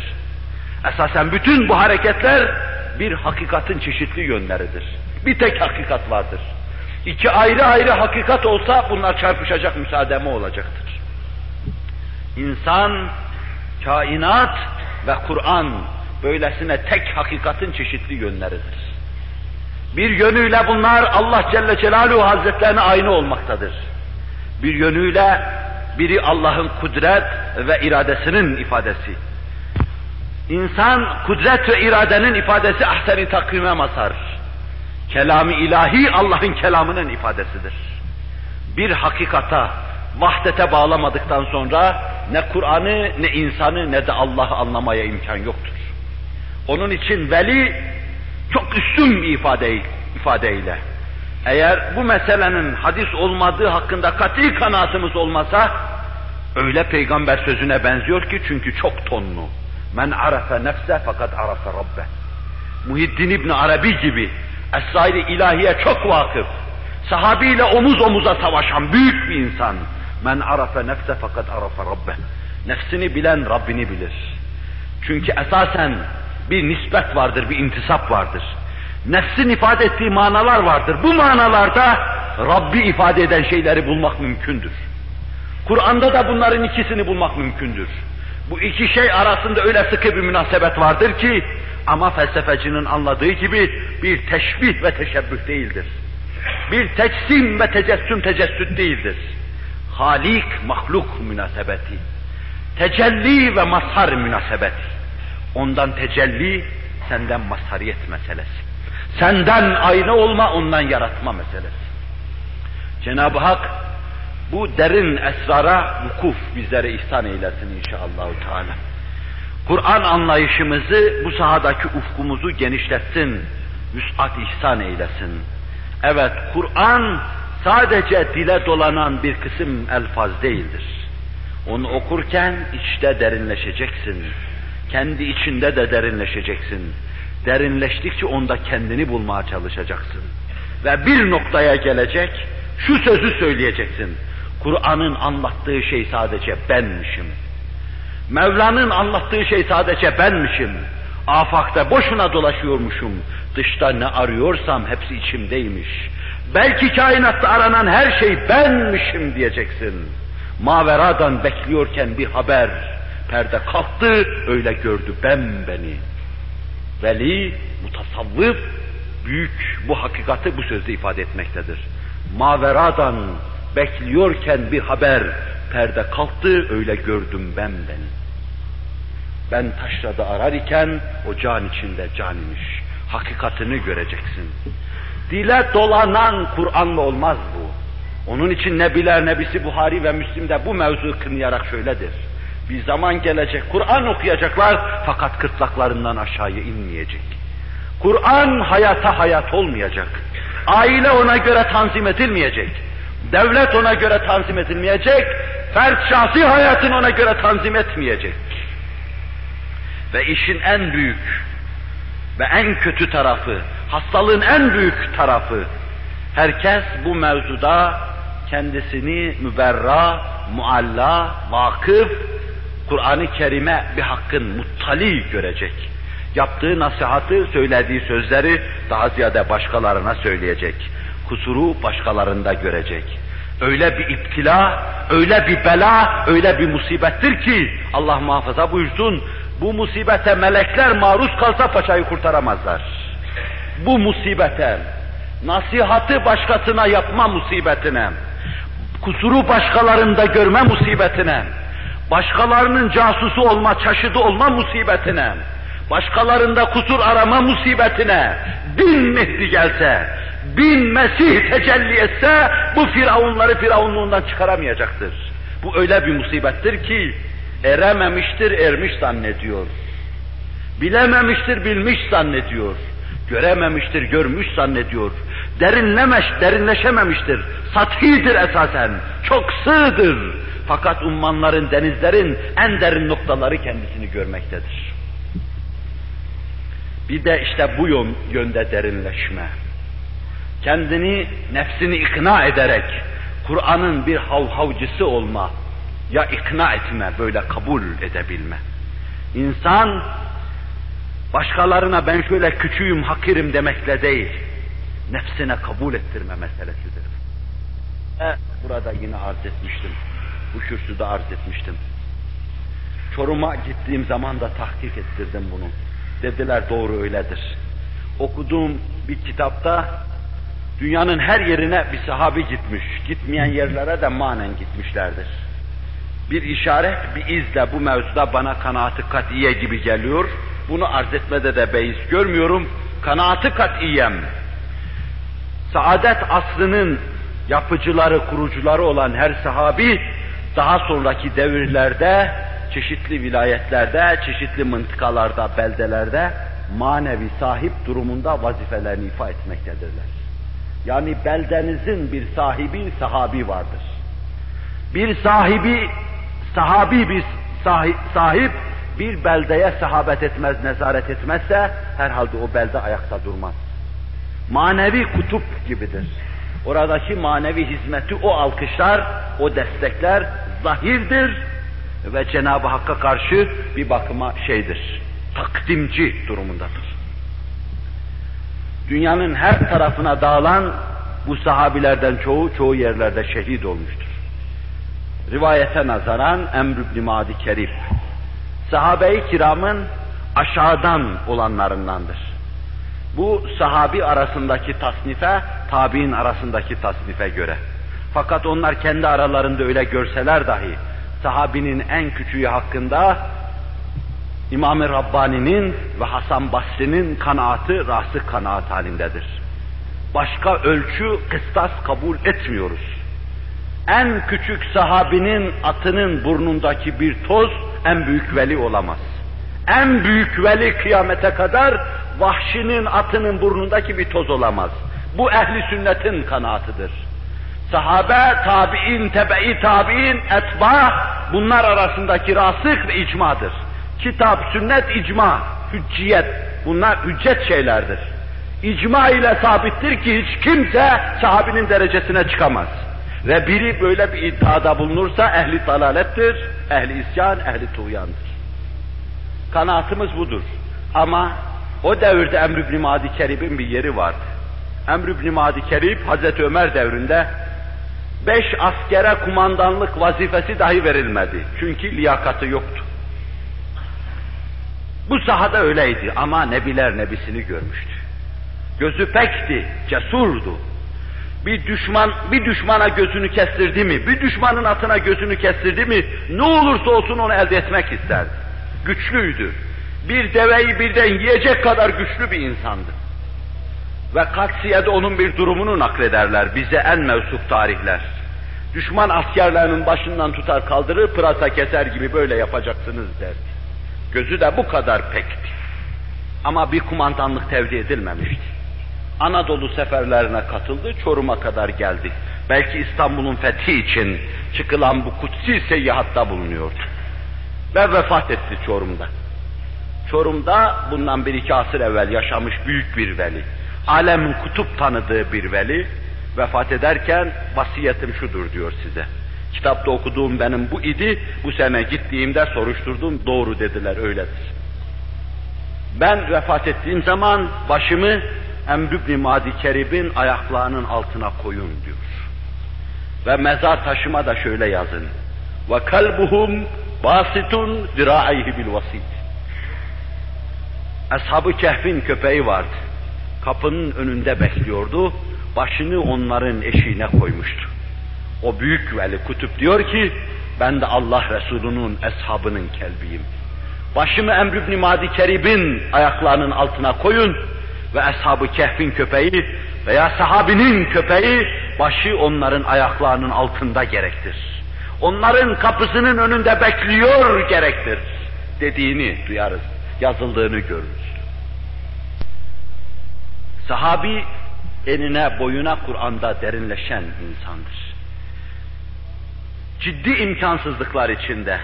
Esasen bütün bu hareketler bir hakikatin çeşitli yönleridir. Bir tek hakikat vardır. İki ayrı ayrı hakikat olsa bunlar çarpışacak müsaademe olacaktır. İnsan kainat ve Kur'an böylesine tek hakikatin çeşitli yönleridir. Bir yönüyle bunlar Allah Celle Celaluhu Hazretlerine aynı olmaktadır. Bir yönüyle biri Allah'ın kudret ve iradesinin ifadesi. İnsan kudret ve iradenin ifadesi ahseni takvime masar. Kelami ilahi Allah'ın kelamının ifadesidir. Bir hakikata, vahdete bağlamadıktan sonra ne Kur'an'ı, ne insanı, ne de Allah'ı anlamaya imkan yoktur. Onun için veli çok üstün bir ifade, ifadeyle. Eğer bu meselenin hadis olmadığı hakkında kat'i kanaatımız olmasa, öyle peygamber sözüne benziyor ki çünkü çok tonlu. Men arafe nefse fakat arafe rabbe. Muhiddin İbni Arabi gibi esraili ilahiye çok vakıf, sahabiyle omuz omuza savaşan büyük bir insan Men arafe nefse fakat arafe rabbe. Nefsini bilen Rabbini bilir. Çünkü esasen bir nispet vardır, bir intisap vardır. Nefsin ifade ettiği manalar vardır. Bu manalarda Rabbi ifade eden şeyleri bulmak mümkündür. Kur'an'da da bunların ikisini bulmak mümkündür. Bu iki şey arasında öyle sıkı bir münasebet vardır ki ama felsefecinin anladığı gibi bir teşbih ve teşebbüh değildir. Bir teksim ve tecessüm tecessüt değildir. Halik mahluk münasebeti. Tecelli ve mazhar münasebeti. Ondan tecelli, senden mazhariyet meselesi. Senden aynı olma, ondan yaratma meselesi. Cenab-ı Hak bu derin esrara vukuf bizlere ihsan eylesin inşallah. Teala. Kur'an anlayışımızı, bu sahadaki ufkumuzu genişletsin, müs'at ihsan eylesin. Evet, Kur'an sadece dile dolanan bir kısım elfaz değildir. Onu okurken içte derinleşeceksin. Kendi içinde de derinleşeceksin. Derinleştikçe onda kendini bulmaya çalışacaksın. Ve bir noktaya gelecek, şu sözü söyleyeceksin. Kur'an'ın anlattığı şey sadece benmişim. Mevla'nın anlattığı şey sadece benmişim. Afakta boşuna dolaşıyormuşum. Dışta ne arıyorsam hepsi içimdeymiş. Belki kainatta aranan her şey benmişim diyeceksin. Maveradan bekliyorken bir haber. Perde kalktı, öyle gördü ben beni. Veli, mutasavvıf, büyük bu hakikati bu sözde ifade etmektedir. Maveradan bekliyorken bir haber, perde kalktı, öyle gördüm ben beni. Ben taşrada arar iken o can içinde can imiş. Hakikatini göreceksin. Dile dolanan Kur'an'la olmaz bu. Onun için Nebiler Nebisi Buhari ve Müslim'de bu mevzu kınayarak şöyledir. Bir zaman gelecek, Kur'an okuyacaklar fakat kırtlaklarından aşağıya inmeyecek. Kur'an hayata hayat olmayacak. Aile ona göre tanzim edilmeyecek. Devlet ona göre tanzim edilmeyecek. Fert şahsi hayatını ona göre tanzim etmeyecek. Ve işin en büyük ve en kötü tarafı, hastalığın en büyük tarafı, herkes bu mevzuda kendisini müberra, mualla, vakıf, Kur'an-ı Kerim'e bir hakkın muttali görecek. Yaptığı nasihatı, söylediği sözleri daha ziyade başkalarına söyleyecek. Kusuru başkalarında görecek. Öyle bir iptila, öyle bir bela, öyle bir musibettir ki Allah muhafaza buyursun, bu musibete melekler maruz kalsa paçayı kurtaramazlar. Bu musibete, nasihatı başkasına yapma musibetine, kusuru başkalarında görme musibetine, başkalarının casusu olma, çaşıdı olma musibetine, başkalarında kusur arama musibetine bin Mehdi gelse, bin Mesih tecelli etse bu firavunları firavunluğundan çıkaramayacaktır. Bu öyle bir musibettir ki erememiştir ermiş zannediyor. Bilememiştir bilmiş zannediyor. Görememiştir görmüş zannediyor. Derinlemeş, derinleşememiştir. Sathidir esasen. Çok sığdır. Fakat ummanların, denizlerin en derin noktaları kendisini görmektedir. Bir de işte bu yönde derinleşme. Kendini, nefsini ikna ederek Kur'an'ın bir havhavcısı olma, ya ikna etme, böyle kabul edebilme. İnsan başkalarına ben şöyle küçüğüm, hakirim demekle değil, nefsine kabul ettirme meselesidir. E, burada yine arz etmiştim, bu kürsüde arz etmiştim. Çorum'a gittiğim zaman da tahkik ettirdim bunu. Dediler doğru öyledir. Okuduğum bir kitapta dünyanın her yerine bir sahabi gitmiş. Gitmeyen yerlere de manen gitmişlerdir bir işaret, bir izle bu mevzuda bana kanaatı katiye gibi geliyor. Bunu arz etmede de beis görmüyorum. Kanaatı katiyem. Saadet aslının yapıcıları, kurucuları olan her sahabi daha sonraki devirlerde, çeşitli vilayetlerde, çeşitli mıntıkalarda, beldelerde manevi sahip durumunda vazifelerini ifa etmektedirler. Yani beldenizin bir sahibi, sahabi vardır. Bir sahibi sahabi bir sahip, bir beldeye sahabet etmez, nezaret etmezse herhalde o belde ayakta durmaz. Manevi kutup gibidir. Oradaki manevi hizmeti o alkışlar, o destekler zahirdir ve Cenab-ı Hakk'a karşı bir bakıma şeydir, takdimci durumundadır. Dünyanın her tarafına dağılan bu sahabilerden çoğu, çoğu yerlerde şehit olmuştur rivayete nazaran Emr ibn Madi Kerif, sahabe-i kiramın aşağıdan olanlarındandır. Bu sahabi arasındaki tasnife, tabi'in arasındaki tasnife göre. Fakat onlar kendi aralarında öyle görseler dahi, sahabinin en küçüğü hakkında İmam-ı Rabbani'nin ve Hasan Basri'nin kanaatı rası kanaat halindedir. Başka ölçü, kıstas kabul etmiyoruz. En küçük sahabinin atının burnundaki bir toz en büyük veli olamaz. En büyük veli kıyamete kadar vahşinin atının burnundaki bir toz olamaz. Bu ehli sünnetin kanaatıdır. Sahabe, tabi'in, tebe-i tabi'in, etba bunlar arasındaki rasık ve icmadır. Kitap, sünnet, icma, hücciyet bunlar hüccet şeylerdir. İcma ile sabittir ki hiç kimse sahabinin derecesine çıkamaz. Ve biri böyle bir iddiada bulunursa ehli dalalettir, ehli isyan, ehli tuğyandır. Kanaatımız budur. Ama o devirde Emr ibn Madi Kerib'in bir yeri vardı. Emr ibn Madi Kerib, Hazreti Ömer devrinde beş askere kumandanlık vazifesi dahi verilmedi. Çünkü liyakatı yoktu. Bu sahada öyleydi ama Nebiler Nebisini görmüştü. Gözü pekti, cesurdu. Bir düşman, bir düşmana gözünü kestirdi mi, bir düşmanın atına gözünü kestirdi mi, ne olursa olsun onu elde etmek isterdi. Güçlüydü. Bir deveyi birden yiyecek kadar güçlü bir insandı. Ve Katsiye'de onun bir durumunu naklederler bize en mevsuk tarihler. Düşman askerlerinin başından tutar kaldırır, pırasa keser gibi böyle yapacaksınız derdi. Gözü de bu kadar pekti. Ama bir kumandanlık tevdi edilmemişti. Anadolu seferlerine katıldı, Çorum'a kadar geldi. Belki İstanbul'un fethi için çıkılan bu kutsi seyyahatta bulunuyordu. Ve vefat etti Çorum'da. Çorum'da bundan bir iki asır evvel yaşamış büyük bir veli. Alemin kutup tanıdığı bir veli. Vefat ederken vasiyetim şudur diyor size. Kitapta okuduğum benim bu idi, bu sene gittiğimde soruşturdum, doğru dediler, öyledir. Ben vefat ettiğim zaman başımı Emr ibn Madi Kerib'in ayaklarının altına koyun diyor. Ve mezar taşıma da şöyle yazın. Ve kalbuhum basitun zira'ayhi bil vasit. Ashab-ı Kehf'in köpeği vardı. Kapının önünde bekliyordu. Başını onların eşiğine koymuştu. O büyük veli kutup diyor ki, ben de Allah Resulü'nün eshabının kelbiyim. Başımı Emr ibn Madi Kerib'in ayaklarının altına koyun, ve Eshab-ı Kehf'in köpeği veya sahabinin köpeği başı onların ayaklarının altında gerektir. Onların kapısının önünde bekliyor gerektir dediğini duyarız, yazıldığını görürüz. Sahabi enine boyuna Kur'an'da derinleşen insandır. Ciddi imkansızlıklar içinde,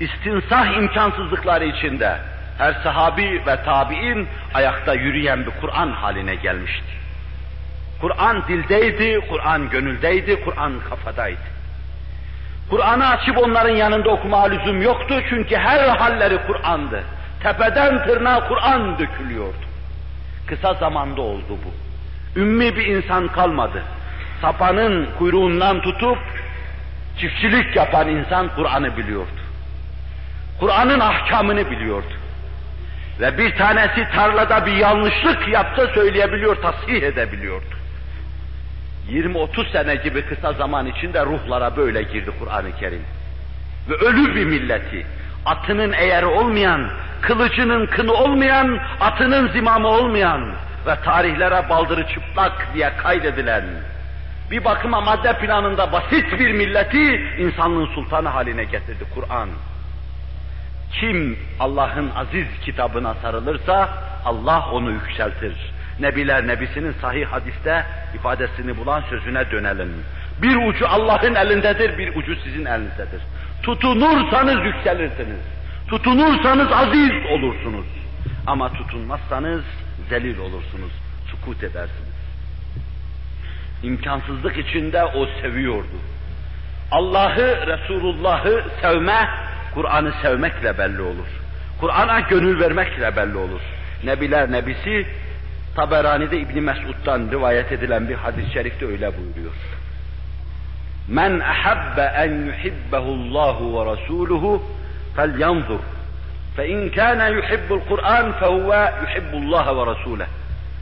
istinsah imkansızlıkları içinde, her sahabi ve tabi'in ayakta yürüyen bir Kur'an haline gelmişti. Kur'an dildeydi, Kur'an gönüldeydi, Kur'an kafadaydı. Kur'an'ı açıp onların yanında okuma lüzum yoktu çünkü her halleri Kur'an'dı. Tepeden tırnağa Kur'an dökülüyordu. Kısa zamanda oldu bu. Ümmi bir insan kalmadı. Sapanın kuyruğundan tutup çiftçilik yapan insan Kur'an'ı biliyordu. Kur'an'ın ahkamını biliyordu. Ve bir tanesi tarlada bir yanlışlık yaptı söyleyebiliyor, tasih edebiliyordu. 20-30 sene gibi kısa zaman içinde ruhlara böyle girdi Kur'an-ı Kerim. Ve ölü bir milleti, atının eğeri olmayan, kılıcının kını olmayan, atının zimamı olmayan ve tarihlere baldırı çıplak diye kaydedilen, bir bakıma madde planında basit bir milleti insanlığın sultanı haline getirdi Kur'an. Kim Allah'ın aziz kitabına sarılırsa Allah onu yükseltir. Nebiler Nebisi'nin sahih hadiste ifadesini bulan sözüne dönelim. Bir ucu Allah'ın elindedir, bir ucu sizin elinizdedir. Tutunursanız yükselirsiniz. Tutunursanız aziz olursunuz. Ama tutunmazsanız zelil olursunuz, sukut edersiniz. İmkansızlık içinde o seviyordu. Allah'ı, Resulullah'ı sevme, Kur'an'ı sevmekle belli olur. Kur'an'a gönül vermekle belli olur. Nebiler nebisi Taberani'de İbn Mesud'dan rivayet edilen bir hadis-i şerifte öyle buyuruyor. Men ahabbe en yuhibbehu Allahu ve Resuluhu felyanzur. Fe in kana yuhibbul Kur'an fehuve yuhibbullaha ve Resuluhu.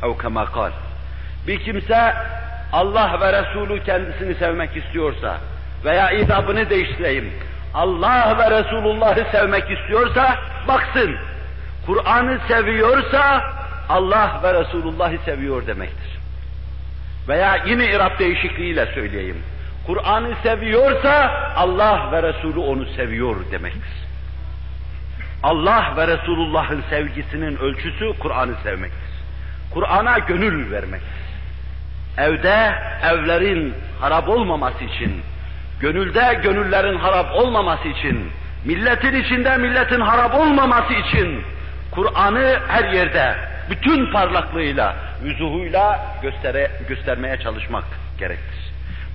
Ev kema kal. Bir kimse Allah ve Resulü kendisini sevmek istiyorsa veya idabını değiştireyim, Allah ve Resulullah'ı sevmek istiyorsa baksın. Kur'an'ı seviyorsa Allah ve Resulullah'ı seviyor demektir. Veya yine irab değişikliğiyle söyleyeyim. Kur'an'ı seviyorsa Allah ve Resulü onu seviyor demektir. Allah ve Resulullah'ın sevgisinin ölçüsü Kur'an'ı sevmektir. Kur'an'a gönül vermektir. Evde evlerin harap olmaması için, gönülde gönüllerin harap olmaması için, milletin içinde milletin harap olmaması için Kur'an'ı her yerde bütün parlaklığıyla, vüzuhuyla göstere, göstermeye çalışmak gerektir.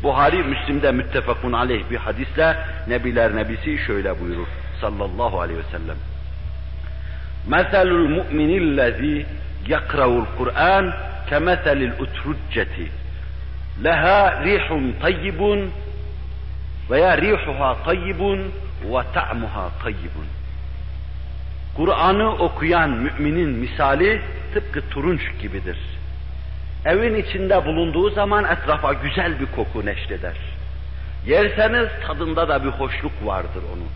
Buhari Müslim'de müttefakun aleyh bir hadisle Nebiler Nebisi şöyle buyurur sallallahu aleyhi ve sellem. Meselul mu'minillezî yakra'ul Kur'an kemeselil utrucceti leha rihun tayyibun veya rihuha tayyibun ve ta'muha tayyibun. Kur'an'ı okuyan müminin misali tıpkı turunç gibidir. Evin içinde bulunduğu zaman etrafa güzel bir koku neşreder. Yerseniz tadında da bir hoşluk vardır onun.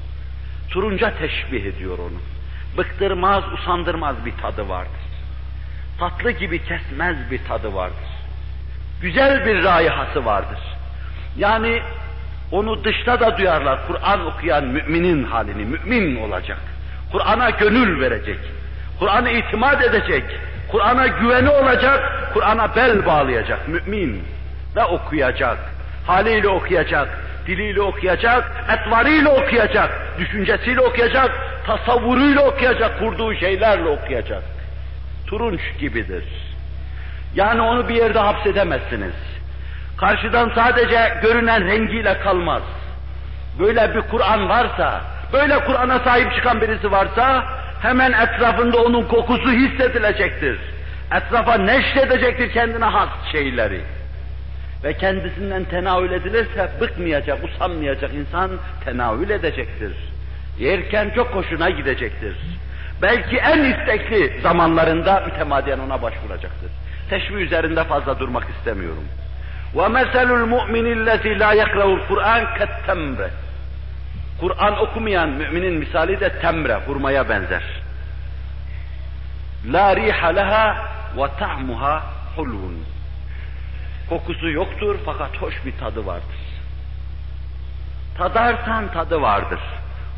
Turunca teşbih ediyor onu. Bıktırmaz, usandırmaz bir tadı vardır. Tatlı gibi kesmez bir tadı vardır. Güzel bir raihası vardır. Yani onu dışta da duyarlar. Kur'an okuyan müminin halini, mümin olacak. Kur'an'a gönül verecek. Kur'an'a itimat edecek. Kur'an'a güveni olacak. Kur'an'a bel bağlayacak mümin. Ve okuyacak. Haliyle okuyacak. Diliyle okuyacak. Etvarıyla okuyacak. Düşüncesiyle okuyacak. Tasavvuruyla okuyacak. Kurduğu şeylerle okuyacak. Turunç gibidir. Yani onu bir yerde hapsedemezsiniz. Karşıdan sadece görünen rengiyle kalmaz. Böyle bir Kur'an varsa, böyle Kur'an'a sahip çıkan birisi varsa, hemen etrafında onun kokusu hissedilecektir. Etrafa neşredecektir kendine has şeyleri. Ve kendisinden tenavül edilirse bıkmayacak, usanmayacak insan tenavül edecektir. Yerken çok hoşuna gidecektir. Belki en istekli zamanlarında mütemadiyen ona başvuracaktır. Teşbih üzerinde fazla durmak istemiyorum. وَمَثَلُ الْمُؤْمِنِ الَّذ۪ي لَا يَقْرَوُ الْقُرْآنِ كَالتَّمْرِ Kur'an okumayan müminin misali de temre, hurmaya benzer. La riha leha ve ta'muha hulvun. Kokusu yoktur fakat hoş bir tadı vardır. Tadarsan tadı vardır.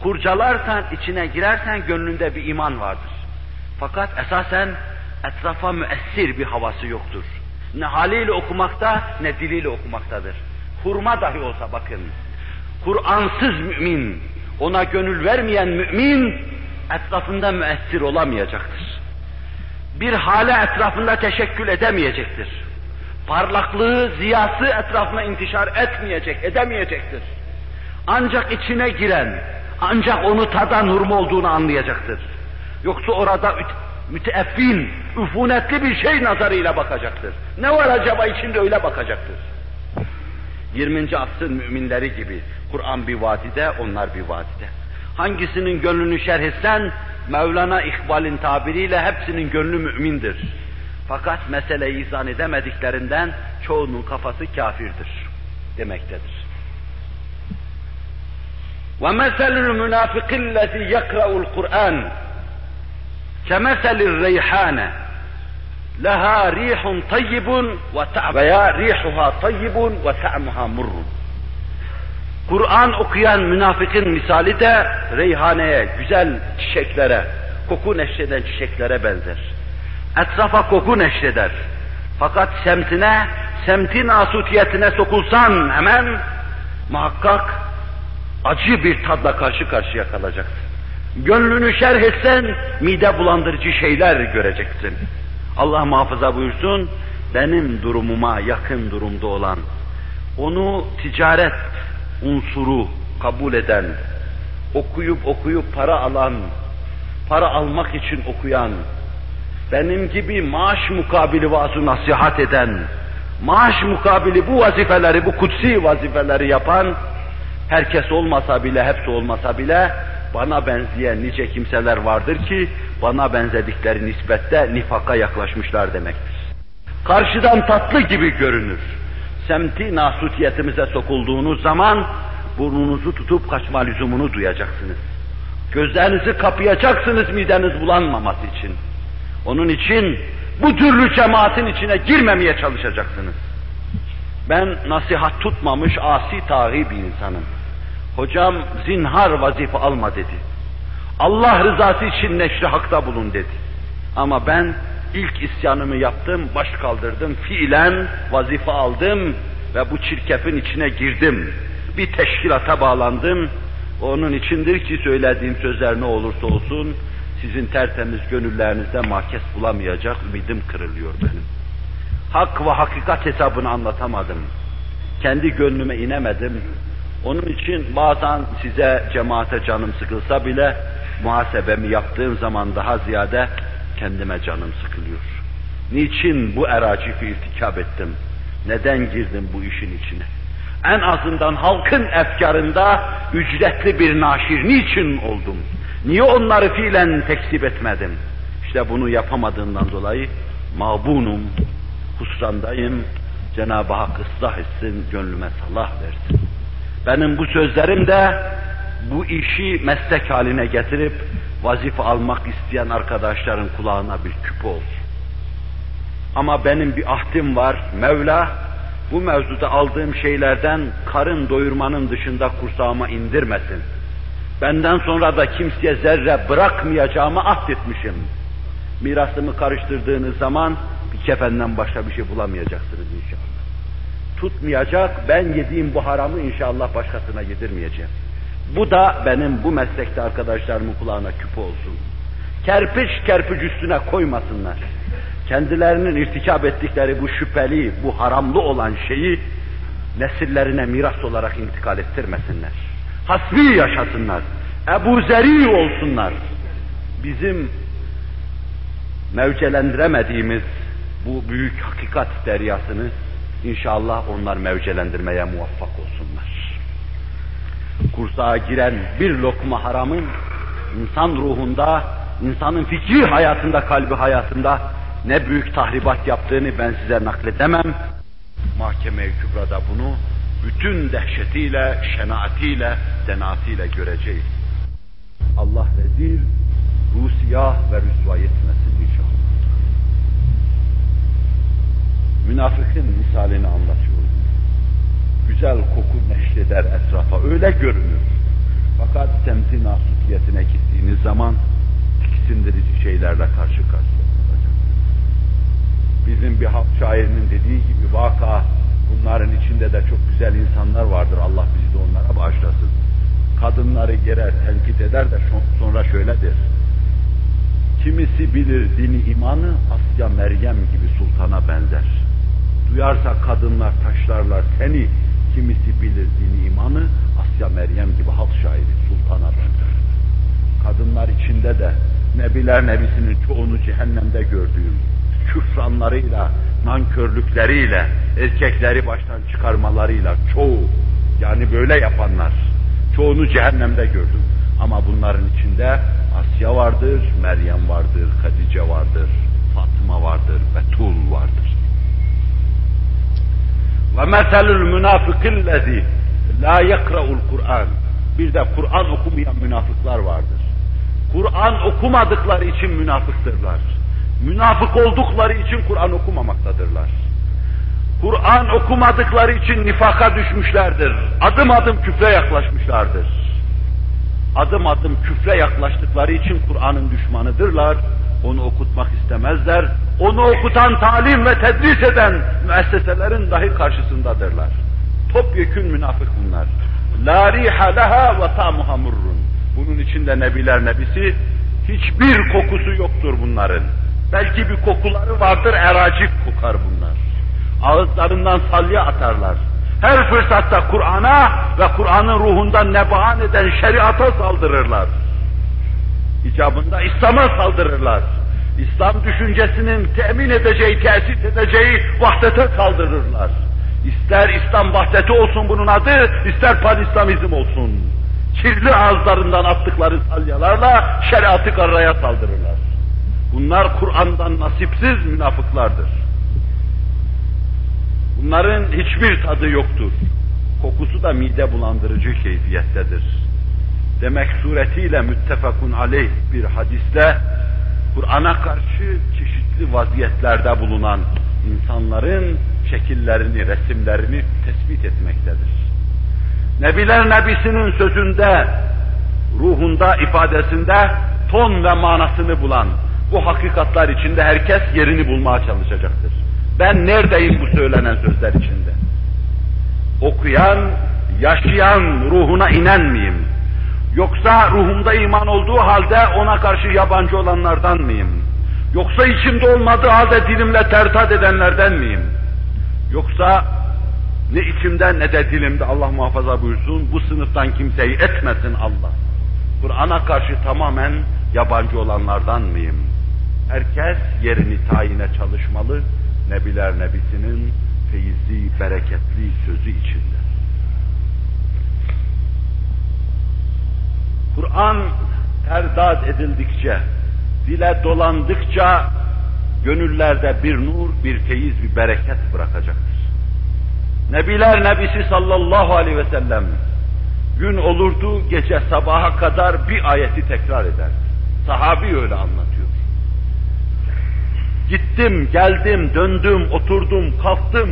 Kurcalarsan, içine girersen gönlünde bir iman vardır. Fakat esasen etrafa müessir bir havası yoktur. Ne haliyle okumakta ne diliyle okumaktadır. Hurma dahi olsa bakın. Kur'ansız mümin, ona gönül vermeyen mümin etrafında müessir olamayacaktır. Bir hale etrafında teşekkül edemeyecektir. Parlaklığı, ziyası etrafına intişar etmeyecek, edemeyecektir. Ancak içine giren, ancak onu tadan hurma olduğunu anlayacaktır. Yoksa orada müteeffin, üfunetli bir şey nazarıyla bakacaktır. Ne var acaba içinde öyle bakacaktır. 20. asrın müminleri gibi Kur'an bir vadide, onlar bir vadide. Hangisinin gönlünü şerh etsen, Mevlana İkbal'in tabiriyle hepsinin gönlü mümindir. Fakat meseleyi izan edemediklerinden çoğunun kafası kafirdir demektedir. وَمَثَلُ الْمُنَافِقِ الَّذِي يَقْرَأُ الْقُرْآنِ kemeselir reyhane leha rihun tayyibun ve ta'm veya rihuha tayyibun ve ta'muha murrun. Kur'an okuyan münafıkın misali de reyhaneye, güzel çiçeklere, koku neşreden çiçeklere benzer. Etrafa koku neşreder. Fakat semtine, semtin asutiyetine sokulsan hemen muhakkak acı bir tadla karşı karşıya kalacaksın. Gönlünü şerh etsen mide bulandırıcı şeyler göreceksin. Allah muhafaza buyursun, benim durumuma yakın durumda olan, onu ticaret unsuru kabul eden, okuyup okuyup para alan, para almak için okuyan, benim gibi maaş mukabili vaazı nasihat eden, maaş mukabili bu vazifeleri, bu kutsi vazifeleri yapan, herkes olmasa bile, hepsi olmasa bile, bana benzeyen nice kimseler vardır ki, bana benzedikleri nispette nifaka yaklaşmışlar demektir. Karşıdan tatlı gibi görünür. Semti nasutiyetimize sokulduğunuz zaman, burnunuzu tutup kaçma lüzumunu duyacaksınız. Gözlerinizi kapayacaksınız mideniz bulanmaması için. Onun için bu türlü cemaatin içine girmemeye çalışacaksınız. Ben nasihat tutmamış asi taği bir insanım. Hocam zinhar vazife alma dedi. Allah rızası için neşri hakta bulun dedi. Ama ben ilk isyanımı yaptım, baş kaldırdım, fiilen vazife aldım ve bu çirkefin içine girdim. Bir teşkilata bağlandım. Onun içindir ki söylediğim sözler ne olursa olsun sizin tertemiz gönüllerinizde mahkes bulamayacak ümidim kırılıyor benim. Hak ve hakikat hesabını anlatamadım. Kendi gönlüme inemedim. Onun için bazen size cemaate canım sıkılsa bile muhasebemi yaptığım zaman daha ziyade kendime canım sıkılıyor. Niçin bu eracifi irtikap ettim? Neden girdim bu işin içine? En azından halkın efkarında ücretli bir naşir niçin oldum? Niye onları fiilen tekzip etmedim? İşte bunu yapamadığından dolayı mağbunum, husrandayım. Cenab-ı Hak ıslah etsin, gönlüme salah versin. Benim bu sözlerim de bu işi meslek haline getirip vazife almak isteyen arkadaşların kulağına bir küp olsun. Ama benim bir ahdim var, Mevla bu mevzuda aldığım şeylerden karın doyurmanın dışında kursağıma indirmesin. Benden sonra da kimseye zerre bırakmayacağımı ahdetmişim. Mirasımı karıştırdığınız zaman bir kefenden başka bir şey bulamayacaksınız inşallah. Tutmayacak, ben yediğim bu haramı inşallah başkasına yedirmeyeceğim. Bu da benim bu meslekte arkadaşlarımın kulağına küpe olsun. Kerpiç kerpiç üstüne koymasınlar. Kendilerinin irtikap ettikleri bu şüpheli, bu haramlı olan şeyi nesillerine miras olarak intikal ettirmesinler. Hasbi yaşasınlar. Ebu Zeri olsunlar. Bizim mevcelendiremediğimiz bu büyük hakikat deryasını inşallah onlar mevcelendirmeye muvaffak olsunlar. Kursağa giren bir lokma haramın insan ruhunda, insanın fikri hayatında, kalbi hayatında ne büyük tahribat yaptığını ben size nakledemem. Mahkeme-i Kübra'da bunu bütün dehşetiyle, şenaatiyle, denaatiyle göreceğiz. Allah rezil, rusiyah ve rüsva etmesin inşallah. Münafıkın misalini anlatıyorum. Güzel koku neşreder etrafa, öyle görünür. Fakat semtin asutiyetine gittiğiniz zaman tiksindirici şeylerle karşı karşıya Bizim bir halk şairinin dediği gibi vaka bunların içinde de çok güzel insanlar vardır. Allah bizi de onlara bağışlasın. Kadınları gerer, tenkit eder de sonra şöyledir. Kimisi bilir dini imanı Asya Meryem gibi sultana benzer. Duyarsa kadınlar taşlarlar seni. Kimisi bilir dini imanı Asya Meryem gibi halk şairi sultana benzer. Kadınlar içinde de Nebiler Nebisinin çoğunu cehennemde gördüğüm, küfranlarıyla, nankörlükleriyle, erkekleri baştan çıkarmalarıyla çoğu, yani böyle yapanlar, çoğunu cehennemde gördüm. Ama bunların içinde Asya vardır, Meryem vardır, Hatice vardır, Fatıma vardır, Betul vardır. Ve meselul münafıkillezi la yekra'ul Kur'an. Bir de Kur'an okumayan münafıklar vardır. Kur'an okumadıkları için münafıktırlar. Münafık oldukları için Kur'an okumamaktadırlar. Kur'an okumadıkları için nifaka düşmüşlerdir. Adım adım küfre yaklaşmışlardır. Adım adım küfre yaklaştıkları için Kur'an'ın düşmanıdırlar. Onu okutmak istemezler. Onu okutan, talim ve tedris eden müesseselerin dahi karşısındadırlar. Topyekün münafık bunlar. La riha leha ve. Bunun içinde nebiler nebisi hiçbir kokusu yoktur bunların. Belki bir kokuları vardır, eracik kokar bunlar. Ağızlarından salya atarlar. Her fırsatta Kur'an'a ve Kur'an'ın ruhundan nebahan eden şeriata saldırırlar. İcabında İslam'a saldırırlar. İslam düşüncesinin temin edeceği, tesis edeceği vahdete saldırırlar. İster İslam vahdeti olsun bunun adı, ister pan-İslamizm olsun. Kirli ağızlarından attıkları salyalarla şeriatı karaya saldırırlar. Bunlar Kur'an'dan nasipsiz münafıklardır. Bunların hiçbir tadı yoktur. Kokusu da mide bulandırıcı keyfiyettedir. Demek suretiyle müttefakun aleyh bir hadiste Kur'an'a karşı çeşitli vaziyetlerde bulunan insanların şekillerini, resimlerini tespit etmektedir. Nebiler Nebisi'nin sözünde, ruhunda, ifadesinde ton ve manasını bulan bu hakikatlar içinde herkes yerini bulmaya çalışacaktır. Ben neredeyim bu söylenen sözler içinde? Okuyan, yaşayan, ruhuna inen miyim? Yoksa ruhumda iman olduğu halde ona karşı yabancı olanlardan mıyım? Yoksa içimde olmadığı halde dilimle tertat edenlerden miyim? Yoksa ne içimde ne de dilimde Allah muhafaza buyursun bu sınıftan kimseyi etmesin Allah. Kur'an'a karşı tamamen yabancı olanlardan mıyım? Herkes yerini tayine çalışmalı, Nebiler Nebisi'nin feyizli, bereketli sözü içinde. Kur'an terdat edildikçe, dile dolandıkça gönüllerde bir nur, bir feyiz, bir bereket bırakacaktır. Nebiler Nebisi sallallahu aleyhi ve sellem gün olurdu gece sabaha kadar bir ayeti tekrar eder. Sahabi öyle anlatıyor. Gittim, geldim, döndüm, oturdum, kalktım.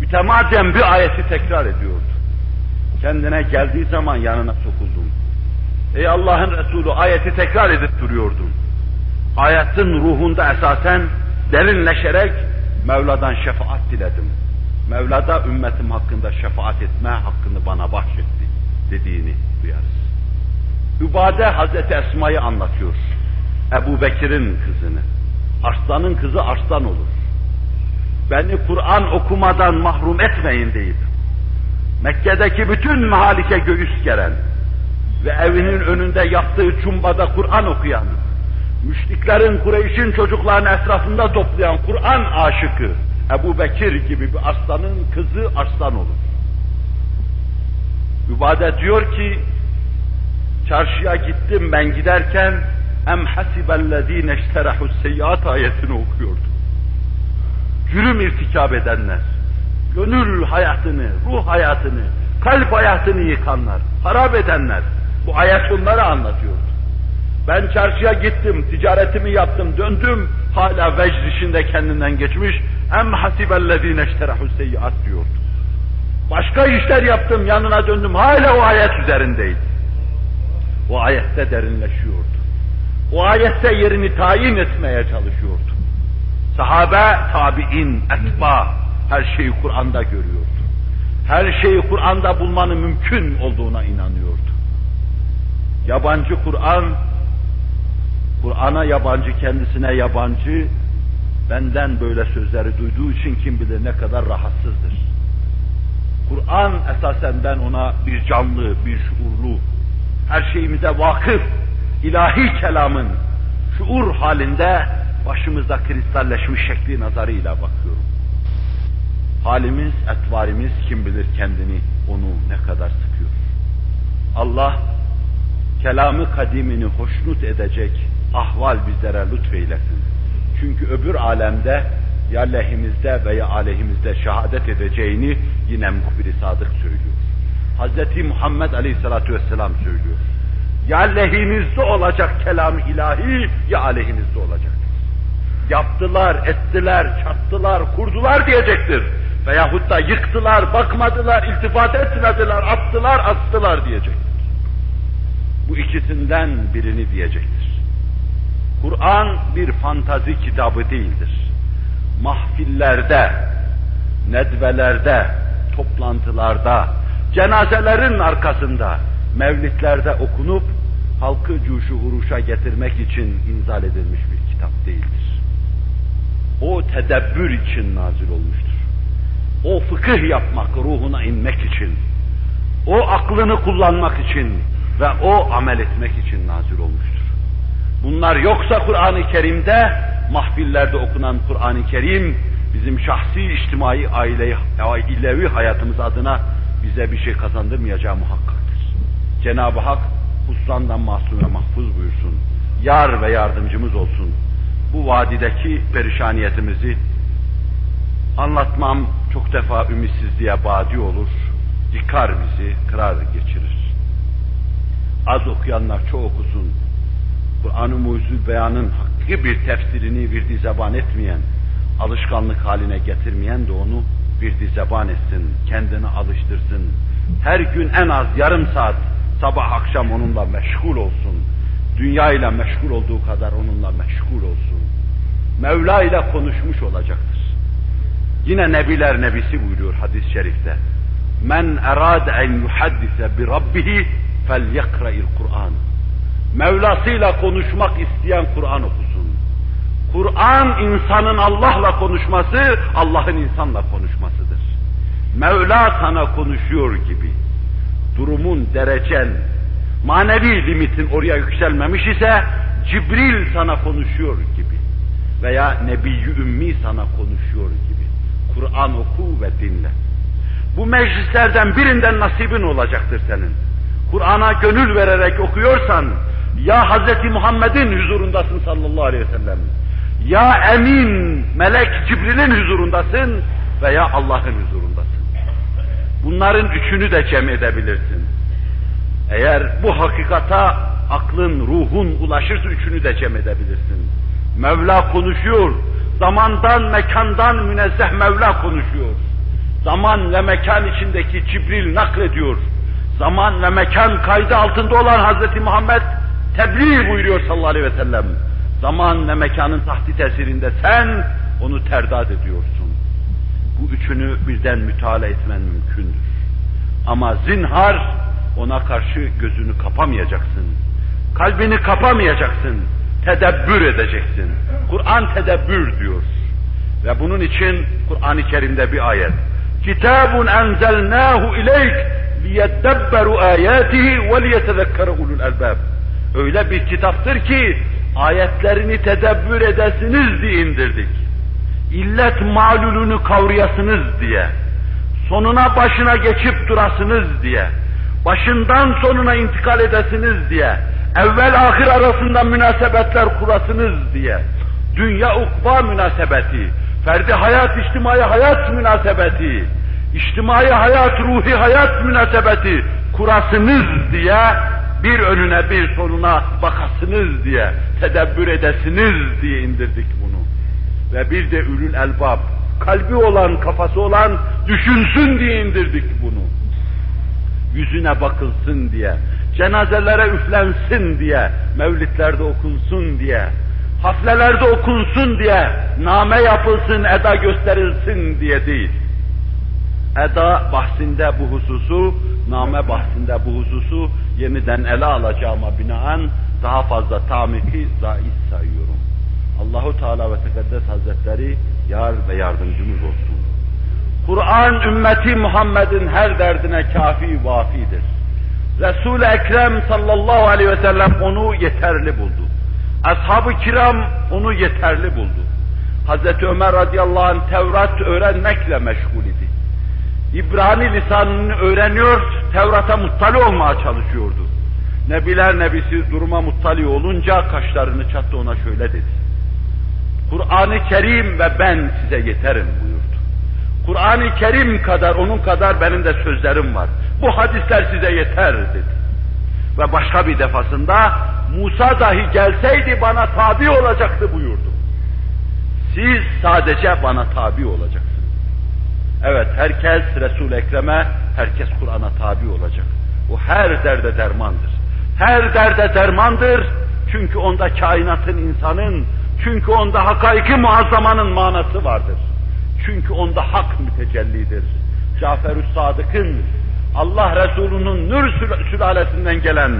Mütemadiyen bir ayeti tekrar ediyordu. Kendine geldiği zaman yanına sokuldum. Ey Allah'ın Resulü ayeti tekrar edip duruyordum. Ayetin ruhunda esasen derinleşerek Mevla'dan şefaat diledim. Mevla da ümmetim hakkında şefaat etme hakkını bana bahşetti dediğini duyarız. Übade Hazreti Esma'yı anlatıyor. Ebu Bekir'in kızını. Arslanın kızı arslan olur. Beni Kur'an okumadan mahrum etmeyin deyip Mekke'deki bütün mahalike göğüs geren ve evinin önünde yaptığı cumbada Kur'an okuyan, müşriklerin Kureyş'in çocuklarını etrafında toplayan Kur'an aşıkı Ebu Bekir gibi bir aslanın kızı aslan olur. Übade diyor ki, çarşıya gittim ben giderken em hasibellezine işterahu seyyiat ayetini okuyordu. Cürüm irtikab edenler, gönül hayatını, ruh hayatını, kalp hayatını yıkanlar, harap edenler, bu ayet onları anlatıyordu. Ben çarşıya gittim, ticaretimi yaptım, döndüm, hala vecd içinde kendinden geçmiş, em hasibellezine işterahu seyyiat diyordu. Başka işler yaptım, yanına döndüm, hala o ayet üzerindeydi. O ayette derinleşiyordu. O ayette yerini tayin etmeye çalışıyordu. Sahabe, tabi'in, etba her şeyi Kur'an'da görüyordu. Her şeyi Kur'an'da bulmanın mümkün olduğuna inanıyordu. Yabancı Kur'an, Kur'an'a yabancı, kendisine yabancı, benden böyle sözleri duyduğu için kim bilir ne kadar rahatsızdır. Kur'an esasen ben ona bir canlı, bir şuurlu, her şeyimize vakıf, ilahi kelamın şuur halinde başımızda kristalleşmiş şekli nazarıyla bakıyorum. Halimiz, etvarimiz kim bilir kendini onu ne kadar sıkıyor. Allah kelamı kadimini hoşnut edecek ahval bizlere lütfeylesin. Çünkü öbür alemde ya lehimizde veya aleyhimizde şehadet edeceğini yine muhbir sadık söylüyor. Hz. Muhammed Aleyhisselatü Vesselam söylüyor. Ya lehinizde olacak kelam ilahi ya aleyhinizde olacak. Yaptılar, ettiler, çattılar, kurdular diyecektir. Veyahut da yıktılar, bakmadılar, iltifat etmediler, attılar, attılar diyecektir. Bu ikisinden birini diyecektir. Kur'an bir fantazi kitabı değildir. Mahfillerde, nedvelerde, toplantılarda, cenazelerin arkasında, mevlitlerde okunup halkı cuşu huruşa getirmek için inzal edilmiş bir kitap değildir. O tedebbür için nazil olmuştur. O fıkıh yapmak, ruhuna inmek için, o aklını kullanmak için ve o amel etmek için nazil olmuştur. Bunlar yoksa Kur'an-ı Kerim'de, mahfillerde okunan Kur'an-ı Kerim, bizim şahsi, içtimai, ailevi hayatımız adına bize bir şey kazandırmayacağı muhakkaktır. Cenab-ı Hak husrandan masum ve mahfuz buyursun. Yar ve yardımcımız olsun. Bu vadideki perişaniyetimizi anlatmam çok defa ümitsizliğe badi olur. Yıkar bizi, kırar geçirir. Az okuyanlar çok okusun. Kur'an-ı Mucizül Beyan'ın hakkı bir tefsirini bir dizaban etmeyen, alışkanlık haline getirmeyen de onu bir dizeban etsin, kendini alıştırsın. Her gün en az yarım saat sabah akşam onunla meşgul olsun. Dünya ile meşgul olduğu kadar onunla meşgul olsun. Mevla ile konuşmuş olacaktır. Yine Nebiler Nebisi buyuruyor hadis-i şerifte. Men erade en yuhaddise bi rabbihi felyekra'il Kur'an. Mevlasıyla konuşmak isteyen Kur'an okusun. Kur'an insanın Allah'la konuşması, Allah'ın insanla konuşmasıdır. Mevla sana konuşuyor gibi. Durumun, derecen, manevi limitin oraya yükselmemiş ise Cibril sana konuşuyor gibi. Veya Nebi-i Ümmi sana konuşuyor gibi. Kur'an oku ve dinle. Bu meclislerden birinden nasibin olacaktır senin. Kur'an'a gönül vererek okuyorsan, ya Hz. Muhammed'in huzurundasın sallallahu aleyhi ve sellem, ya emin melek Cibril'in huzurundasın veya Allah'ın huzurundasın. Bunların üçünü de cem edebilirsin. Eğer bu hakikata aklın, ruhun ulaşırsa üçünü de cem edebilirsin. Mevla konuşuyor, zamandan, mekandan münezzeh Mevla konuşuyor. Zaman ve mekan içindeki Cibril naklediyor. Zaman ve mekan kaydı altında olan Hz. Muhammed tebliğ buyuruyor sallallahu aleyhi ve sellem. Zaman ve mekanın tahti tesirinde sen onu terdad ediyorsun. Bu üçünü birden müteala etmen mümkündür. Ama zinhar ona karşı gözünü kapamayacaksın. Kalbini kapamayacaksın. Tedebbür edeceksin. Kur'an tedebbür diyor. Ve bunun için Kur'an-ı Kerim'de bir ayet. Kitabun enzelnahu ileyk ayatihi ve liyetezekkere ulul elbab. Öyle bir kitaptır ki ayetlerini tedebbür edesiniz diye indirdik. İllet malulunu kavrayasınız diye. Sonuna başına geçip durasınız diye. Başından sonuna intikal edesiniz diye. Evvel ahir arasında münasebetler kurasınız diye. Dünya ukba münasebeti, ferdi hayat, içtimai hayat münasebeti, içtimai hayat, ruhi hayat münasebeti kurasınız diye bir önüne bir sonuna bakasınız diye, tedebbür edesiniz diye indirdik bunu. Ve bir de ülül elbab, kalbi olan, kafası olan düşünsün diye indirdik bunu. Yüzüne bakılsın diye, cenazelere üflensin diye, mevlitlerde okunsun diye, haflelerde okunsun diye, name yapılsın, eda gösterilsin diye değil. Eda bahsinde bu hususu, name bahsinde bu hususu yeniden ele alacağıma binaen daha fazla tamiki zaiz sayıyorum. Allahu Teala ve Tekaddes Hazretleri yar ve yardımcımız olsun. Kur'an ümmeti Muhammed'in her derdine kafi vafidir. Resul-i Ekrem sallallahu aleyhi ve sellem onu yeterli buldu. Ashab-ı kiram onu yeterli buldu. Hazreti Ömer radıyallahu anh Tevrat öğrenmekle meşgul idi. İbrani lisanını öğreniyor, Tevrat'a muttali olmaya çalışıyordu. Nebiler nebisi duruma muttali olunca kaşlarını çattı ona şöyle dedi. Kur'an-ı Kerim ve ben size yeterim buyurdu. Kur'an-ı Kerim kadar, onun kadar benim de sözlerim var. Bu hadisler size yeter dedi. Ve başka bir defasında Musa dahi gelseydi bana tabi olacaktı buyurdu. Siz sadece bana tabi olacaksınız. Evet herkes Resul-i Ekrem'e, herkes Kur'an'a tabi olacak. O her derde dermandır. Her derde dermandır. Çünkü onda kainatın insanın, çünkü onda hakaiki muazzamanın manası vardır. Çünkü onda hak mütecellidir. Cafer-ü Sadık'ın, Allah Resulü'nün nur sülalesinden gelen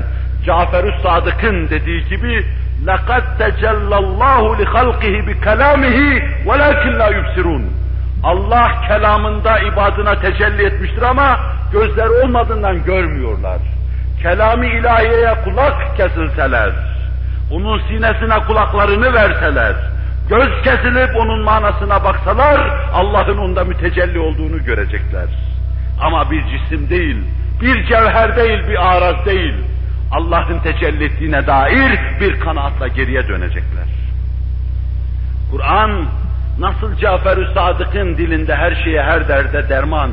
Cafer-ü Sadık'ın dediği gibi لَقَدْ تَجَلَّ اللّٰهُ لِخَلْقِهِ بِكَلَامِهِ وَلَكِنْ لَا يُبْصِرُونَ Allah kelamında ibadına tecelli etmiştir ama gözleri olmadığından görmüyorlar. Kelami ilahiyeye kulak kesilseler, onun sinesine kulaklarını verseler, göz kesilip onun manasına baksalar, Allah'ın onda mütecelli olduğunu görecekler. Ama bir cisim değil, bir cevher değil, bir araz değil, Allah'ın tecelli ettiğine dair bir kanaatla geriye dönecekler. Kur'an nasıl Cafer-ü Sadık'ın dilinde her şeye her derde derman,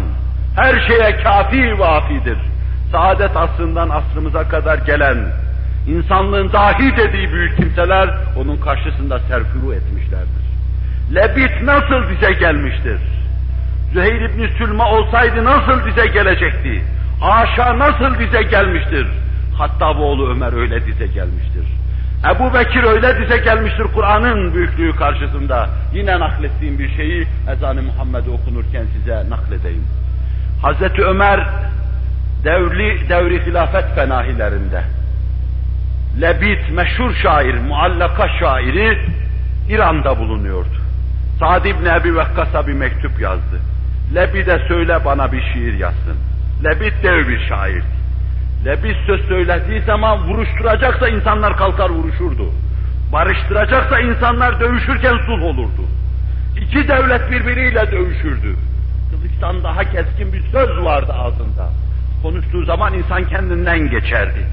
her şeye kafi vafidir. Saadet asrından asrımıza kadar gelen, insanlığın dahi dediği büyük kimseler onun karşısında serfuru etmişlerdir. Lebit nasıl dize gelmiştir? Züheyr İbni Sülma olsaydı nasıl dize gelecekti? Aşa nasıl dize gelmiştir? Hatta bu oğlu Ömer öyle dize gelmiştir. Ebu Bekir öyle dize gelmiştir Kur'an'ın büyüklüğü karşısında. Yine naklettiğim bir şeyi ezan-ı Muhammed'i okunurken size nakledeyim. Hazreti Ömer devri, devri hilafet fenahilerinde Lebit meşhur şair, muallaka şairi İran'da bulunuyordu. Sa'd ibn Ebi Vekkas'a bir mektup yazdı. Lebit'e söyle bana bir şiir yazsın. Lebit dev bir şair. Lebit söz söylediği zaman vuruşturacaksa insanlar kalkar vuruşurdu. Barıştıracaksa insanlar dövüşürken sulh olurdu. İki devlet birbiriyle dövüşürdü. Kılıçtan daha keskin bir söz vardı ağzında. Konuştuğu zaman insan kendinden geçerdi.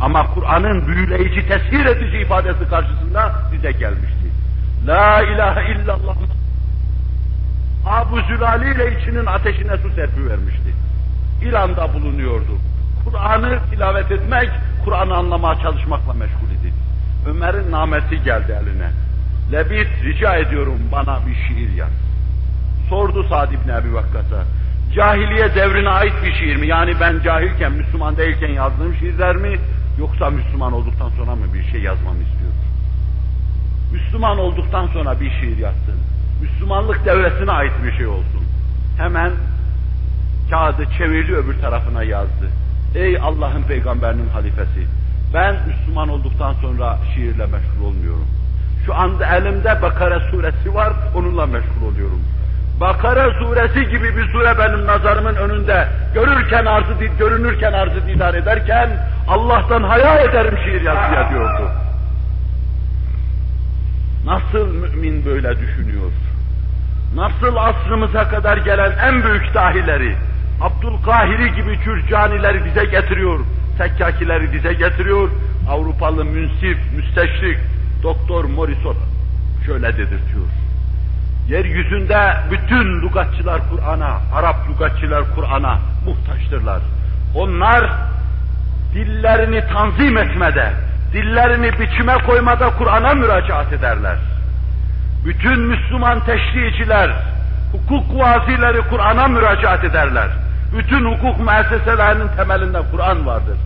Ama Kur'an'ın büyüleyici, tesir edici ifadesi karşısında bize gelmişti. La ilahe illallah. Abu Zülali ile içinin ateşine su serpivermişti. İran'da bulunuyordu. Kur'an'ı tilavet etmek, Kur'an'ı anlamaya çalışmakla meşgul idi. Ömer'in namesi geldi eline. Lebit rica ediyorum bana bir şiir yaz. Sordu Sa'd ibn Ebi Vakkas'a. Cahiliye devrine ait bir şiir mi? Yani ben cahilken, Müslüman değilken yazdığım şiirler mi? Yoksa Müslüman olduktan sonra mı bir şey yazmamı istiyor? Müslüman olduktan sonra bir şiir yazsın. Müslümanlık devresine ait bir şey olsun. Hemen kağıdı çevirdi öbür tarafına yazdı. Ey Allah'ın peygamberinin halifesi, ben Müslüman olduktan sonra şiirle meşgul olmuyorum. Şu anda elimde Bakara suresi var, onunla meşgul oluyorum. Bakara suresi gibi bir sure benim nazarımın önünde görürken arzı görünürken arzı didar ederken Allah'tan haya ederim şiir yazıya diyordu. Nasıl mümin böyle düşünüyor? Nasıl asrımıza kadar gelen en büyük dahileri, Abdülkahiri gibi cürcanileri dize getiriyor, tekkakileri dize getiriyor, Avrupalı münsif, müsteşrik, Doktor Morrison şöyle dedirtiyor. Yeryüzünde bütün lugatçılar Kur'an'a, Arap lugatçılar Kur'an'a muhtaçtırlar. Onlar dillerini tanzim etmede, dillerini biçime koymada Kur'an'a müracaat ederler. Bütün Müslüman teşriciler, hukuk vazileri Kur'an'a müracaat ederler. Bütün hukuk müesseselerinin temelinde Kur'an vardır.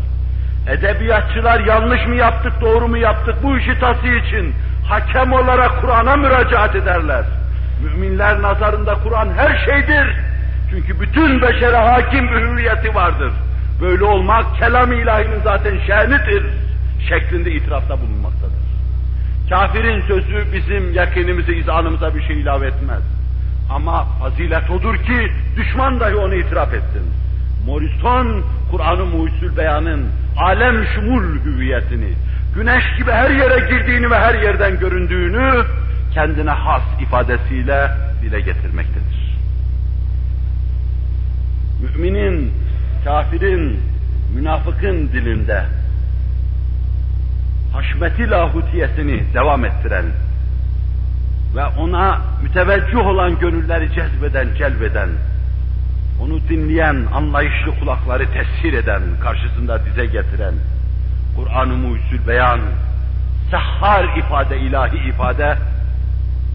Edebiyatçılar yanlış mı yaptık, doğru mu yaptık bu işi tası için hakem olarak Kur'an'a müracaat ederler. Müminler nazarında Kur'an her şeydir. Çünkü bütün beşere hakim bir hürriyeti vardır. Böyle olmak kelam-ı ilahinin zaten şenidir şeklinde itirafta bulunmaktadır. Kafirin sözü bizim yakinimizi, izanımıza bir şey ilave etmez. Ama fazilet odur ki düşman dahi onu itiraf etsin. Morrison, Kur'an-ı Muhüsül Beyan'ın alem şumul hüviyetini, güneş gibi her yere girdiğini ve her yerden göründüğünü kendine has ifadesiyle dile getirmektedir. Müminin, kafirin, münafıkın dilinde haşmeti lahutiyesini devam ettiren ve ona müteveccüh olan gönülleri cezbeden, celbeden, onu dinleyen, anlayışlı kulakları tesir eden, karşısında dize getiren, Kur'an-ı Mucizül Beyan, sehhar ifade, ilahi ifade,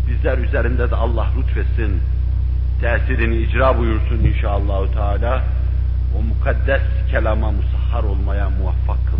bizler üzerinde de Allah lütfetsin, tesirini icra buyursun inşallah Teala, o mukaddes kelama musahhar olmaya muvaffak kıl.